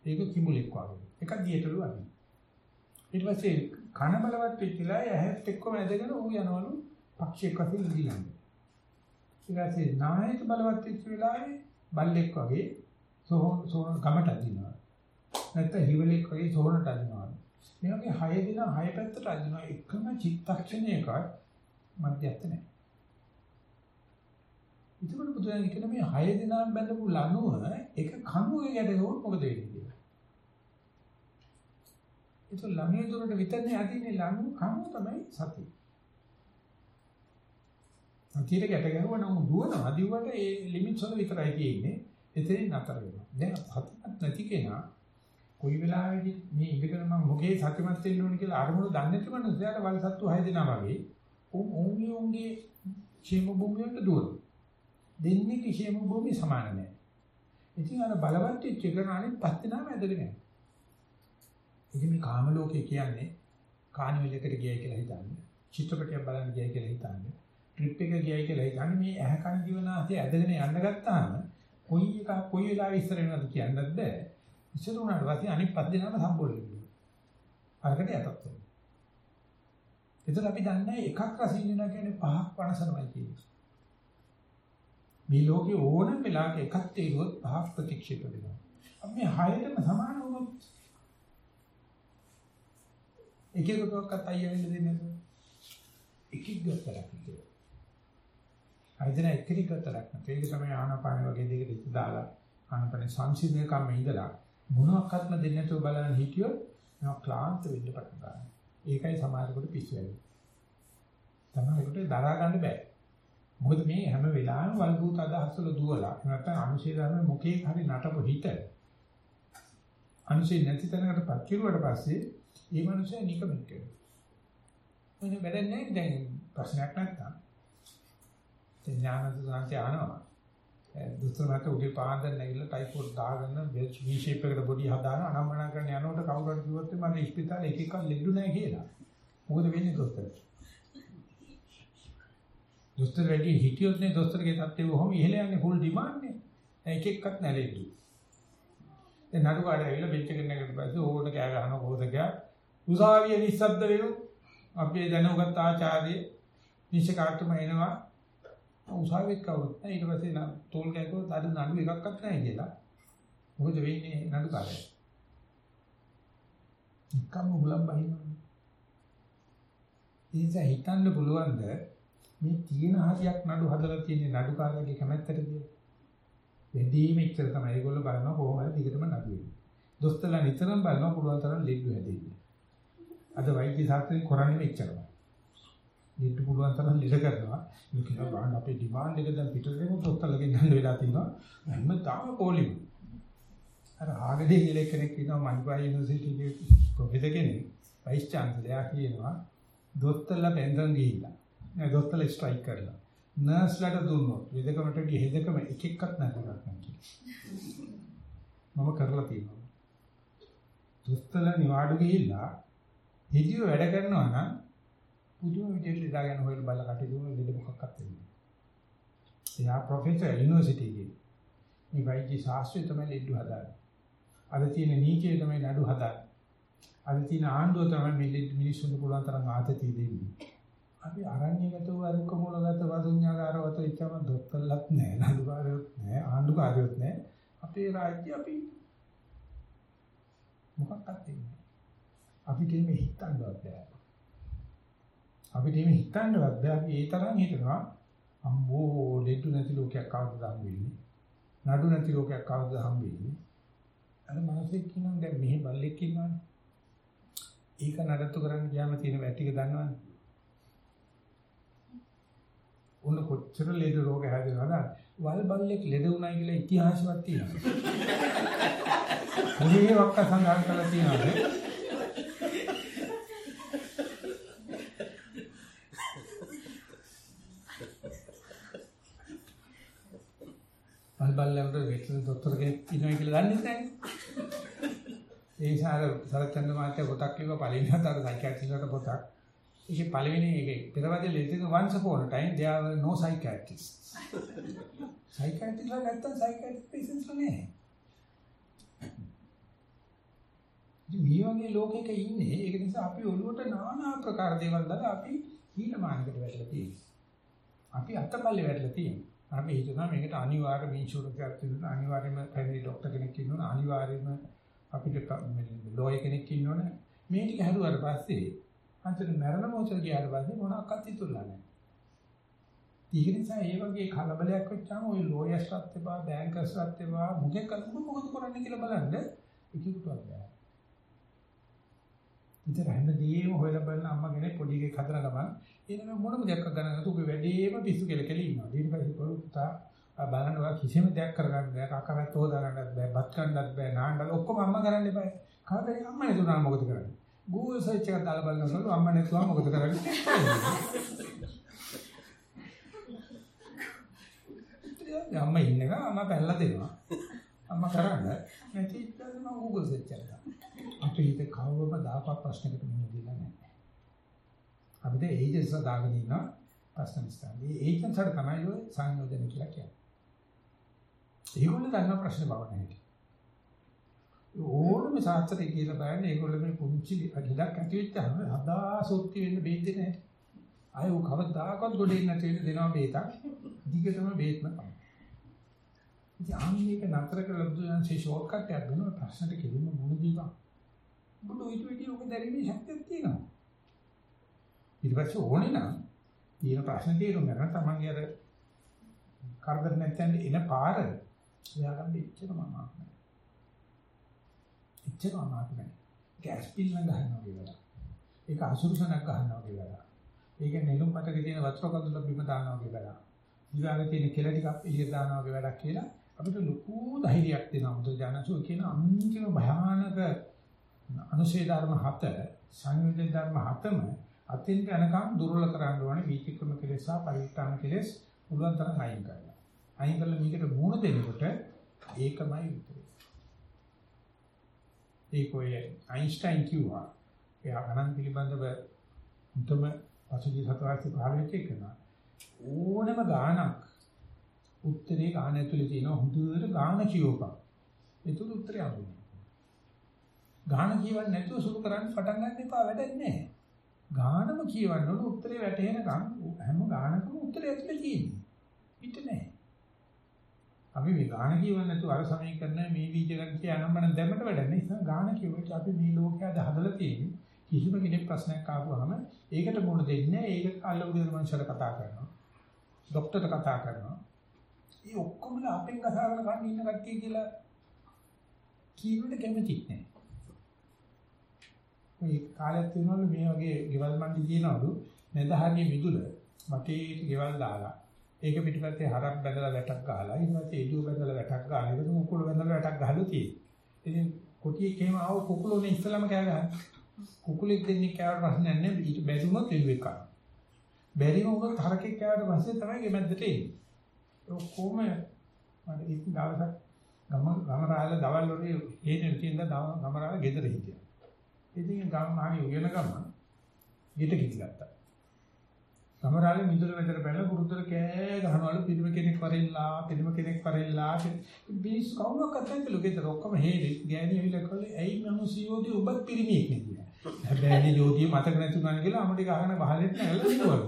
ඒක කිඹුලෙක් වගේ. එකක් දියටලු අදින. ඊට පස්සේ කන බලවත් වෙච්ච වෙලාව ඇහැත් එක්කම ඇදගෙන ඌ යනවලු පක්ෂියෙක් වශයෙන් දිගන්නේ. ඊට පස්සේ නායක බලවත් වෙච්ච වෙලාවේ බල්ලෙක් වගේ සෝහන සෝහන ගමට අදිනවා. නැත්නම් හිවලෙක් වගේ සෝහනට අදිනවා. මේ වගේ හය දින හය පැත්තට අදිනවා එකම චිත්තක්ෂණයක මැදයත් නැහැ. එතකොට බුදුන් කියන මේ 6 දෙනාම බැඳපු ලණුව එක කණුවේ ගැටගුවොත් මොකද වෙන්නේ කියලා. ඒක ළමයේ දුරට විතරනේ අදින්නේ ලණුව කණුව තමයි සතිය. සතියට ගැට ගැහුවා නම් දුවනවා. දිව්වට ඒ ලිමිට්ස් වල විතරයි තියෙන්නේ. එතනින් නතර වෙනවා. දැන් සතිමත් නැති කෙනා කොයි වෙලාවෙදි මේ ඉඳගෙන මම මොකේ සතිමත් වෙන්න ඕන කියලා අරමුණු දන්නේ නැති මනුස්සයාට වලසත්තු 6 දෙනා වගේ උන් උන්ගේ උන්ගේ ക്ഷേම භූමියට දුවනවා. දෙන්නේ කිසියම් භූමිය සමාන නැහැ. ඉතින් අර බලවත් වෙච්ච එකනානේ පස් දෙනාම ඇදගෙන යනවා. ඉතින් මේ කාම ලෝකේ කියන්නේ කාණිවලකට ගියයි කියලා හිතන්නේ. චිත්‍රපටයක් බලන්න ගියයි කියලා හිතන්නේ. ට්‍රිප් එක ගියයි කියලා හිතන්නේ මේ ඇහැ කන ජීවනාසේ ඇදගෙන යන්න ගත්තාම කොයි එක කොයි වෙලාවෙ ඉස්සර වෙනවද කියන්නත් බෑ. ඉස්සර උනාට පස්සේ අනිත් පස් දෙනාම සම්බෝල වෙනවා. අරකට යටත් වෙනවා. ඒතර අපි දන්නේ එකක් රසින්න වෙනවා කියන්නේ පහක් වනසනමයි කියන්නේ. මේ ලෝකේ ඕනම වෙලාවක එකක් තේරුවොත් පහක් ප්‍රතික්ෂේප වෙනවා. අපි මේ හයටම සමාන වුණොත් එකෙකුටවත් අයිය වෙන්න දෙන්නේ නැහැ. එකෙක් ගත්තරක් නෙවෙයි. හයදෙනා එක්කෙනෙක් ගත්තරක් නෙවෙයි. ඒක තමයි ආනාපාන වගේ දෙයකට ඉත දාලා ආනාපාන සංසිඳන කම්ම ඉඳලා මොනවාක්වත්ම දෙන්නේ නැතුව බලන හිටියොත් මම ක්ලාන්ත වෙන්න පටන් ගන්නවා. ඒකයි සමහරකට පිස්සු වෙන්නේ. තමයි ඒකට දරා ගන්න බෑ. මොකද මේ හැම වෙලාවෙම වල්බූත අදහස් වල දුවලා නැත්නම් අනුශේ ධර්ම මොකේ හරි නටපු හිත අනුශේ නැති තැනකටපත් කිරුවට පස්සේ මේ මනුස්සයා නිකමෙක් වෙනවා. මොනේ වැඩන්නේ දැන් ප්‍රශ්නයක් නැත්තම් ඥානද සාන්ති ආනවා. දුස්තරකට උගේ පාන්දර නැගිලා ටයිෆෝඩ් දාගෙන V shape එකට බොඩි හදාන අනම්මනා කරන යනකොට කවුරු හරි කිව්වොත් මම ඉස්පිතාලේ එක එකක් ලෙඩු නැහැ කියලා. මොකද වෙන්නේ දොස්තරට? දොස්තර වැඩි හිටියොත් නේ දොස්තරගේ තත්ත්වය කොහොම ඉහළ යන්නේ ෆුල් ඩිමාන්ඩ් නේ. එක එක්කත් නැලෙන්නේ. දැන් නඩු කාඩ ඇවිල්ලා බෙන්ච් එකට නැගිට පස්සේ ඕන කෑ ගහනවා කොහොමද කියා. උසාවිය නිස්සද්ද වෙනු. අපේ දැනුගත් ආචාර්ය නිශ්චකාර්තුම එනවා. උසාවියක් කවුරුත් නැහැ. ඊට පස්සේ නම් තෝල් කෑකෝ අද නඩු එකක්වත් නැහැ කියලා. මොකද වෙන්නේ නඩු කාලේ? නිකම්ම මුලම් බහිනවා. ඉතින් හිතන්න පුළුවන්ද මේ තියෙන හරියක් නඩු හදලා තියෙන නඩුකාරයාගේ කැමැත්තටද? වෙදීම ඉච්චර තමයි ඒගොල්ලෝ බලනවා කොහොම හරි දිගටම නඩු වෙන්නේ. දොස්තරලා නිතරම බලනවා පුළුවන් තරම් ලෙඩ්ඩු හැදෙන්න. අද වෛද්‍ය ශාස්ත්‍රයෙන් කරන්නේ මෙච්චරයි. ලෙඩ්ඩු පුළුවන් තරම් ලෙඩ කරනවා. මේ කියනවා බලන්න අපේ ඩිමාන්ඩ් එක දැන් පිටරේම දොස්තරලගෙන් ගන්න වෙලා තිනවා. හැම තාම පොලිමු. අර ආගදී කියලා කෙනෙක් කියනවා මහිපා යුනිවර්සිටි එකේ ප්‍රොෆෙසර් කෙනෙක් වයිස් චාන්සලර් කියනවා දොස්තරලා පෙන්සන් ගිහිල්ලා නෑ දොස්තරලා ස්ට්‍රයික් කරලා. නර්ස්ලාට දුන්නොත් විදකමට ගිහිදකම එක එකක් නැතුණක් නැහැ. මම කරලා තියෙනවා. දුස්තල නිවාඩු ගිහිල්ලා හිදියෝ වැඩ කරනවා නම් පුදුම විදිහට ඉඳගෙන හොයලා බලලා කටයුතු කරන දෙයක් මොකක්වත් වෙන්නේ. එයා ප්‍රොෆෙසර් යුනිවර්සිටි එකේ. මේ වෛද්‍ය ශාස්ත්‍රය තමයි ලෙඩ හදාන්නේ. අද තියෙන නීතිය තමයි නඩු හදාන්නේ. අද තියෙන ආණ්ඩුව තමයි මේ මිනිස්සුන්ට පුළුවන් තරම් ආතතිය දෙන්නේ. අපි අරණ්‍යගතව අරුක්ක මූලගත වදුඤ්ඤාකාරවත ඉච්චම දොස්තරලත් නැහැ නඩුකාරයොත් නැහැ ආණ්ඩුකාරයොත් නැහැ අපේ රාජ්‍ය අපි මොකක්වත් දෙන්නේ අපිට මේ හිතන්නවත් බෑ අපිට මේ හිතන්නවත් බෑ අපි ඒ තරම් හිතනවා අම්මෝ ලෙඩු නැති ලෝකයක් කවුද හම් වෙන්නේ නඩු නැති ලෝකයක් කවුද හම් වෙන්නේ අර මාසෙක් කියනවා දැන් මෙහි බල්ලෙක් ඉන්නවනේ ඒක නඩත්තු කරන්න ගියාම තියෙන වැටික දන්නවනේ උන්න කොච්චර ලෙඩ රෝග හැදෙනවද? වල් බල්ලෙක් ලෙඩ වුණයි කියලා ඉතිහාසයක් තියෙනවා. *laughs* මොලේ වක්ක සඳහන් කරලා තියෙනවා. බල්ලන්ට වෙටරන් දොස්තර කෙනෙක් ඉන්නවා කියලා දන්නේ නැහැ. ඒ සාර සරච්චන්ද මහත්තයා පොතක් කිව්වා පළවෙනි හතර සයිකියාට්‍රිස්ට්ට පොතක්. ඒකේ පළවෙනි එක පෙරවදේ ලෙඩක once upon a time there were no psychiatrists. psychiatrists ලා නැත්තම් psychiatric patients ලා නෑ. මේ වගේ ලෝකයක ඉන්නේ ඒක නිසා අපි ඔළුවට নানা ආකාර දේවල් දාලා අපි හීනමානකට වැටලා තියෙනවා. අපි අත්පල්ලේ වැටලා තියෙනවා. අපි හිතනවා මේකට අනිවාර්යම ඉන්ෂුරන්ස් එකක් තියෙනවා අනිවාර්යම ෆැමිලි ડોක්ටර් කෙනෙක් ඉන්නවා අනිවාර්යම අපිට ලෝයර් කෙනෙක් ඉන්නවනේ මේ ටික හැදුවාට පස්සේ අන්තිම මරණ මොහොතේ ගියාට පස්සේ මොනක්වත් හිතුණා නැහැ. ඒක නිසා ඒ වගේ කලබලයක් වෙච්චාම ওই ලෝයර්ස්වත් එපා බැංකර්ස්වත් එපා මුගේ කල්පු මොකද කරන්නේ කියලා බලන්න ඉතිරිටවත් බෑ. ඉතින් හැමදේම හොයලා බලන අම්මා කෙනෙක් පොඩි එකෙක් හදන ගමන් එනම මොනම දෙයක් ගන්න නැතුව ඔබ වැඩිම පිස්සු කියලා කියලා ඉන්නවා. ඊට පස්සේ පුතා බලනවා කිසිම දෙයක් කරගන්න බෑ. කකවත් හොදා ගන්නත් බෑ. බත් කන්නත් බෑ. නාන්නත් ඔක්කොම අම්මා කරන්න එපා. කවදාද අම්මා නේදුනා මොකද කරන්නේ? Google search එකක් දාලා බලනකොට අම්මා නැතුව මොකද කරන්නේ? අම්මා ඉන්නක අම්මා පැල්ලා දෙනවා. අම්මා කරන්නේ නැති ඉතින් මම Google search එකක් දානවා. අපේ හිත කවවම දාපක් ප්‍රශ්නකට මුහුණ දීලා නැහැ. අපිට ඒජන්ස් දාගෙන ඉන්න ප්‍රශ්න නිසා. මේ ඒජන්ස් වල තමයි ඔය සංයෝජන කියලා කියන්නේ. ඒගොල්ලෝ දන්න ප්‍රශ්න බව නැහැ. ඕනම සාත්‍රය කියලා බලන්න ඒගොල්ලෝ මේ පුංචි ගිලක් ඇති වෙච්චාම හදා සොත්ති වෙන්න බේත් දෙන්නේ නැහැ. ආය ਉਹ කවදාකවත් ගොඩේ නැති වෙන්න දෙනවා බේතක්. දිගටම බේත්ම තමයි. ඉතින් ආන්නේක නතර කරලා බුදුන්සේ ෂෝට් කට් එකක් දෙනවා ප්‍රශ්නට කෙලින්ම මුණ දීපන්. බුදු ඊට වෙඩි ඔක දැරීමේ ශක්තියක් තියෙනවා. ඊට පස්සේ ඕනේ නම් ඊන ප්‍රශ්න තීරුම් ගන්න තමන්ගේ අර කරදර නැත්නම් එන පාර එයාගන්න ඉච්චරම අමාරුයි. එච්චර අමාරු නෑ. ඒක ඇස්පිල්ලෙන් ගන්නවා කියලා. ඒක අසුරුසනක් ගන්නවා කියලා. ඒක නෙළුම් පතක තියෙන වතුර කඳුල බිම දානවා කියලා. ඊළඟ තියෙන කෙල ටිකක් එළිය දානවා කියලා වැඩක් කියලා අපිට ලොකු ධෛර්යයක් දෙනවා. බුදුජානසෝ කියන අන්තිම භයානක අනුශේ ධර්ම හත සංයෝජන ධර්ම හතම අතින් යනකම් දුර්වල කරන්න ඕනේ වීතික්‍රම කෙලෙස් සහ පරිත්‍යාන කෙලෙස් පුළුවන් තරම් අයින් කරලා. අයින් කළා මේකට මුණ දෙනකොට ඒකමයි උත්තරේ. ඒක ඔය අයින්ස්ටයින් කිව්වා. එයා ගණන් පිළිබඳව උතම පසුගිය සතවර්ෂ කාලෙක කරනවා. ඕනම ගානක් උත්තරේ ගාන ඇතුලේ තියෙන හොඳට ගාන කියවපන්. ඒතුළු උත්තරය අඳුනේ. ගාන කියවන්නේ නැතුව සුළු කරන්න පටන් ගන්න එපා වැඩක් නැහැ. ගානම කියවන්න ඕන උත්තරේ වැටෙනකම් හැම ගානකම උත්තරය ඇතුලේ තියෙන්නේ. පිට නැහැ. අපි මේ ගාන කියවන්නේ නැතුව අර සමීකරණ මේ බීජ ගන්න කියනනම් මම දැම්මට වැඩක් නෑ. ඉතින් ගාන කියුවොත් අපි මේ ලෝකයේ අද හදලා තියෙන්නේ කිසිම කෙනෙක් ප්‍රශ්නයක් ආවම ඒකට මුණ දෙන්නේ නෑ. ඒක අල්ලුදේ මනුස්සයල කතා කරනවා. ડોක්ටර්ට කතා කරනවා. මේ ඔක්කොම අපෙන් කතාවල කන්න ඉන්න කට්ටිය කියලා කියනට කැමති නෑ. මේ කාලයක් තියෙනවලු මේ වගේ ගෙවල් මණ්ඩි කියනවලු නැදහරිය මිදුල වටේ ගෙවල් දාලා ඒක පිටිපස්සේ හරක් බැඳලා වැටක් ගහලා ඊට පස්සේ එළුව බැඳලා වැටක් ගහලා ඊට මුකුළු බැඳලා වැටක් ගහලා තියෙන්නේ. ඉතින් කොටියෙක් එහෙම ආව කුකුළුනේ ඉස්සලම කෑ ගහන. කුකුලෙක් දෙන්නේ කෑවට ප්‍රශ්නයක් නැහැ ඊට බැරිුණොත් එළුවෙක් කරනවා. බැරිම උනොත් හරකෙක් කෑවට පස්සේ තමයි ගෙමැද්දට එන්නේ. ඔක්කොම මට ඉතින් දවසක් ගම ගමරාල දවල් වලේ හේනේ තියෙන ගමරාල ගෙදර හිටියා. ඉතින් ගම මාගේ උයන ගම ගෙට ගිහිල්ලා. ගමරාලේ මිදුල මෙතන බැලලා පුරුද්දට කෑ ගහනවලු පිළිම කෙනෙක් වරෙල්ලා පිළිම කෙනෙක් වරෙල්ලා බීස් කවුරක්වත් නැතිලු ගෙදර ඔක්කොම හේනේ ගෑණි ඇවිල්ලා කළේ ඇයි මම සියෝදී ඔබත් පිරිමියෙක් නේ කියලා. හැබැයි යෝධිය මතක නැතුණා කියලා අමඩි ගහන බහලෙත් නැගලා ඉන්නවා.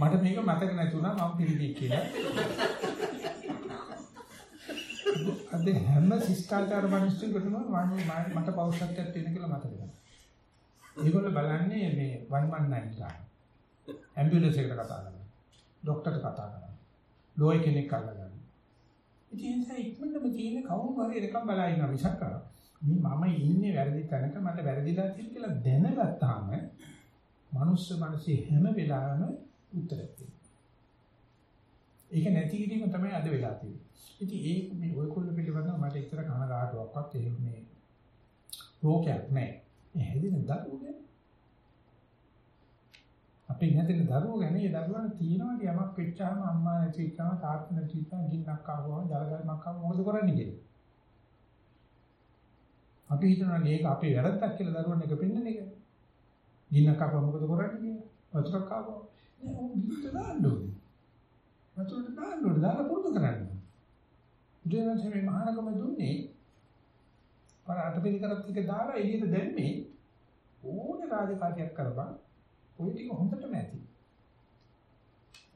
මට මේක මතක නැතුණා මම පිළිගික් කියලා. අද හැම ශිෂ්ටාචාර මිනිස්සුන්ටම මට පෞෂත්වයක් තියෙන කියලා මතක නැහැ. ඒගොල්ලෝ බලන්නේ මේ 119 ගන්න. ඇම්බියුලන්ස් එකට කතා කරනවා. ડોක්ටර්ට කතා කරනවා. ලෝය කෙනෙක් අල්ලගන්න. ඉතින් ඒ ඉක්මනටම තියෙන කවුරු හරි එකක් බලා ඉන්න මිසක් මේ මම ඉන්නේ වැරදි තැනක මට වැරදිලා තියෙන කියලා දැනගත්තාම මනුස්ස මනසේ හැම වෙලාවෙම උත්තරයක් තියෙනවා. ඒක නැති කිරීම තමයි අද වෙලා තියෙන්නේ. ඉතින් ඒක මේ ඔයකොල්ල පිළිබඳව මට එච්චර කනගාටුවක්වත් ඒ මේ රෝගයක් නැහැ. මේ හැදෙන දරුවෝ ගැන අපි නැතින දරුවෝ ගැන ඒ දරුවන්ට තියෙනවා යමක් වෙච්චාම අම්මා නැති වෙච්චාම තාත්තා නැති වෙච්චාම ගින්නක් ආවම ජලගල්මක් ආවම මොකද කරන්නේ කියලා. අපි හිතනවා මේක අපේ වැරද්දක් කියලා දරුවන් එක පෙන්නන එක. ගින්නක් ආවම මොකද කරන්නේ කියලා. වතුරක් ආවම නෑ උන් ගින්න දාන්න ඕනේ. වතුරට දාන්න ඕනේ දාලා පුරුදු කරන්න. බුදුරජාණන් මේ මහානගම දුන්නේ මම අටපිරි කරත් එක දාලා එළියට දැම්මේ ඕනේ රාජකාරියක් කරපන් ওই ටික හොඳටම ඇති.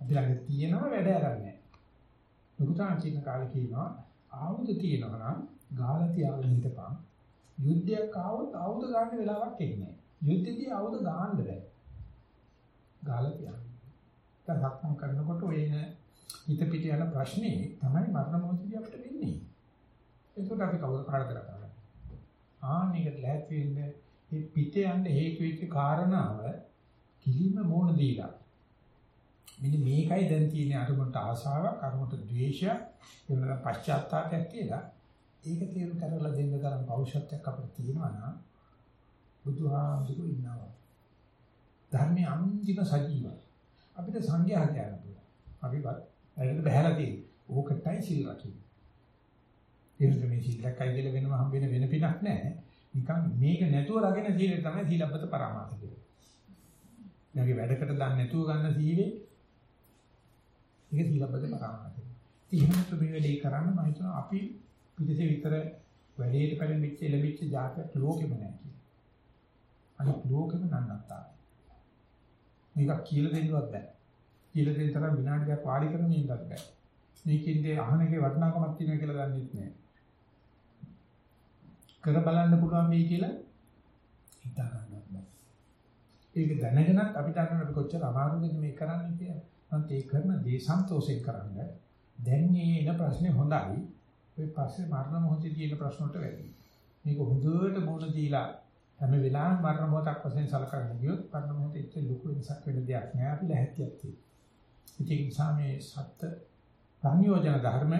අපි ළඟ තියෙනව වැඩ අරන්නේ. ලොකුතාන් කියන කාලේ කියනවා ආයුධ තියෙනවා නම් ගාලා තියාගෙන හිටපන්. යුද්ධයක් ආවොත් ආයුධ ගන්න වෙලාවක් එන්නේ. යුද්ධෙදී ආයුධ ගන්න බෑ. ගාලා තියාගන්න. දැන් සක්මන් කරනකොට ඔය එන හිත පිට යන ප්‍රශ්නේ තමයි මරණ මොහොතදී අපිට වෙන්නේ. ඒකට අපි කවුරු කාටද කරන්නේ? ආන්නයකට ලෑස්ති වෙන්න මේ පිට යන්න හේතු වෙච්ච කාරණාව කිලිම මොන දීලා. මෙන්න මේකයි දැන් තියෙන අරමුණට ආසාවක් අරමුණට ද්වේෂයක් එහෙම පශ්චාත්තාපයක් කියලා. ඒක තේරුම් කරලා දෙන්න තරම් පෞෂත්වයක් අපිට තියෙනවා නම් බුදුහාමුදුරු ඉන්නවා. ධර්මයේ අන්තිම සජීවයි. අපිට සංඝයා කියන්න පුළුවන්. අපිවත් ඒකට බහැලා තියෙන්නේ ඕකටයි සිල් රකින්නේ ඒකට මේ සීලකයි කියලා වෙනම හම්බ වෙන වෙන පිටක් නැහැ. නිකන් මේක නැතුව රගෙන සීලය තමයි සීලබ්බත පරමාර්ථ කියන්නේ. යාගේ වැඩකට දන්නේ නැතුව ගන්න සීලේ ඒක සීලබ්බත පරමාර්ථය. ඉතින් මේ වැඩේ කරන්න මම හිතනවා අපි පිටිසේ විතර වැඩේට පැමිණිච්ච ලැබිච්ච જાතක ලෝකෙම නැහැ කියලා. අනිත් ලෝකෙම නන්නත්තා. මේක කියලා දෙන්නවත් බෑ. කියලා දෙන්න තරම් විනාඩියක් වාඩි කරගෙන ඉන්නත් බෑ. මේකින්ද අහන එකේ වටිනාකමක් තියෙනවා කියලා දන්නෙත් නෑ. කර බලන්න පුළුවන් වෙයි කියලා හිතා ගන්නවත් බෑ. ඒක දැනගෙනත් අපි දන්නවා අපි කොච්චර අමාරුද මේ කරන්නේ කියලා. මන්ට ඒ කරන දේ සන්තෝෂයෙන් කරන්න. දැන් මේ එන ප්‍රශ්නේ හොඳයි. ඔය පස්සේ මරණ මොහොතේ තියෙන ප්‍රශ්න වලට වැඩි. මේක හොඳට මොන දීලා හැම වෙලාවෙම මරණ මොහොතක් වශයෙන් සලකන්න ගියොත් මරණ මොහොතේ ඉච්ච ලොකු වෙනසක් වෙන දෙයක් නෑ. අපි ලැහැත්තියක් තියෙනවා. ඉතින් ඒ නිසා මේ සත්‍ය සංයෝජන ධර්ම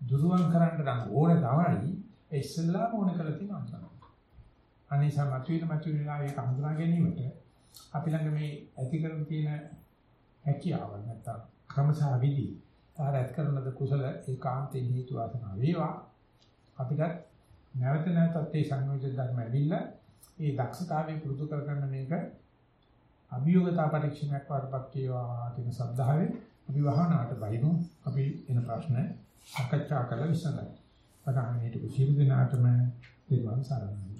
දුරුවන් කරන්න නම් ඕනේ තමයි ඒ ඉස්සල්ලාම ඕන කරලා තියෙන අන්තන. අනිසා මතුවෙන මතුවෙන ඒක හඳුනා ගැනීමට අපි ළඟ මේ ඇති කරගෙන තියෙන හැකියාව නැත්තම් ක්‍රමසහ විදි ආරත් කරනද කුසල ඒකාන්තයෙන් හේතු වාසනා වේවා අපිට නැවත නැවතත් මේ සංයෝජන ධර්ම ඇවිල්ලා ඒ දක්ෂතාවය පුරුදු කරගන්න මේක අභියෝගතා පරීක්ෂණයක් වඩපත් වේවා කියන සද්ධාවෙන් අපි වහනාට බයිමු අපි එන ප්‍රශ්න සාකච්ඡා කරලා විසඳමු. පටන් හිටපු සියලු දෙනාටම දෙවන් සරණයි.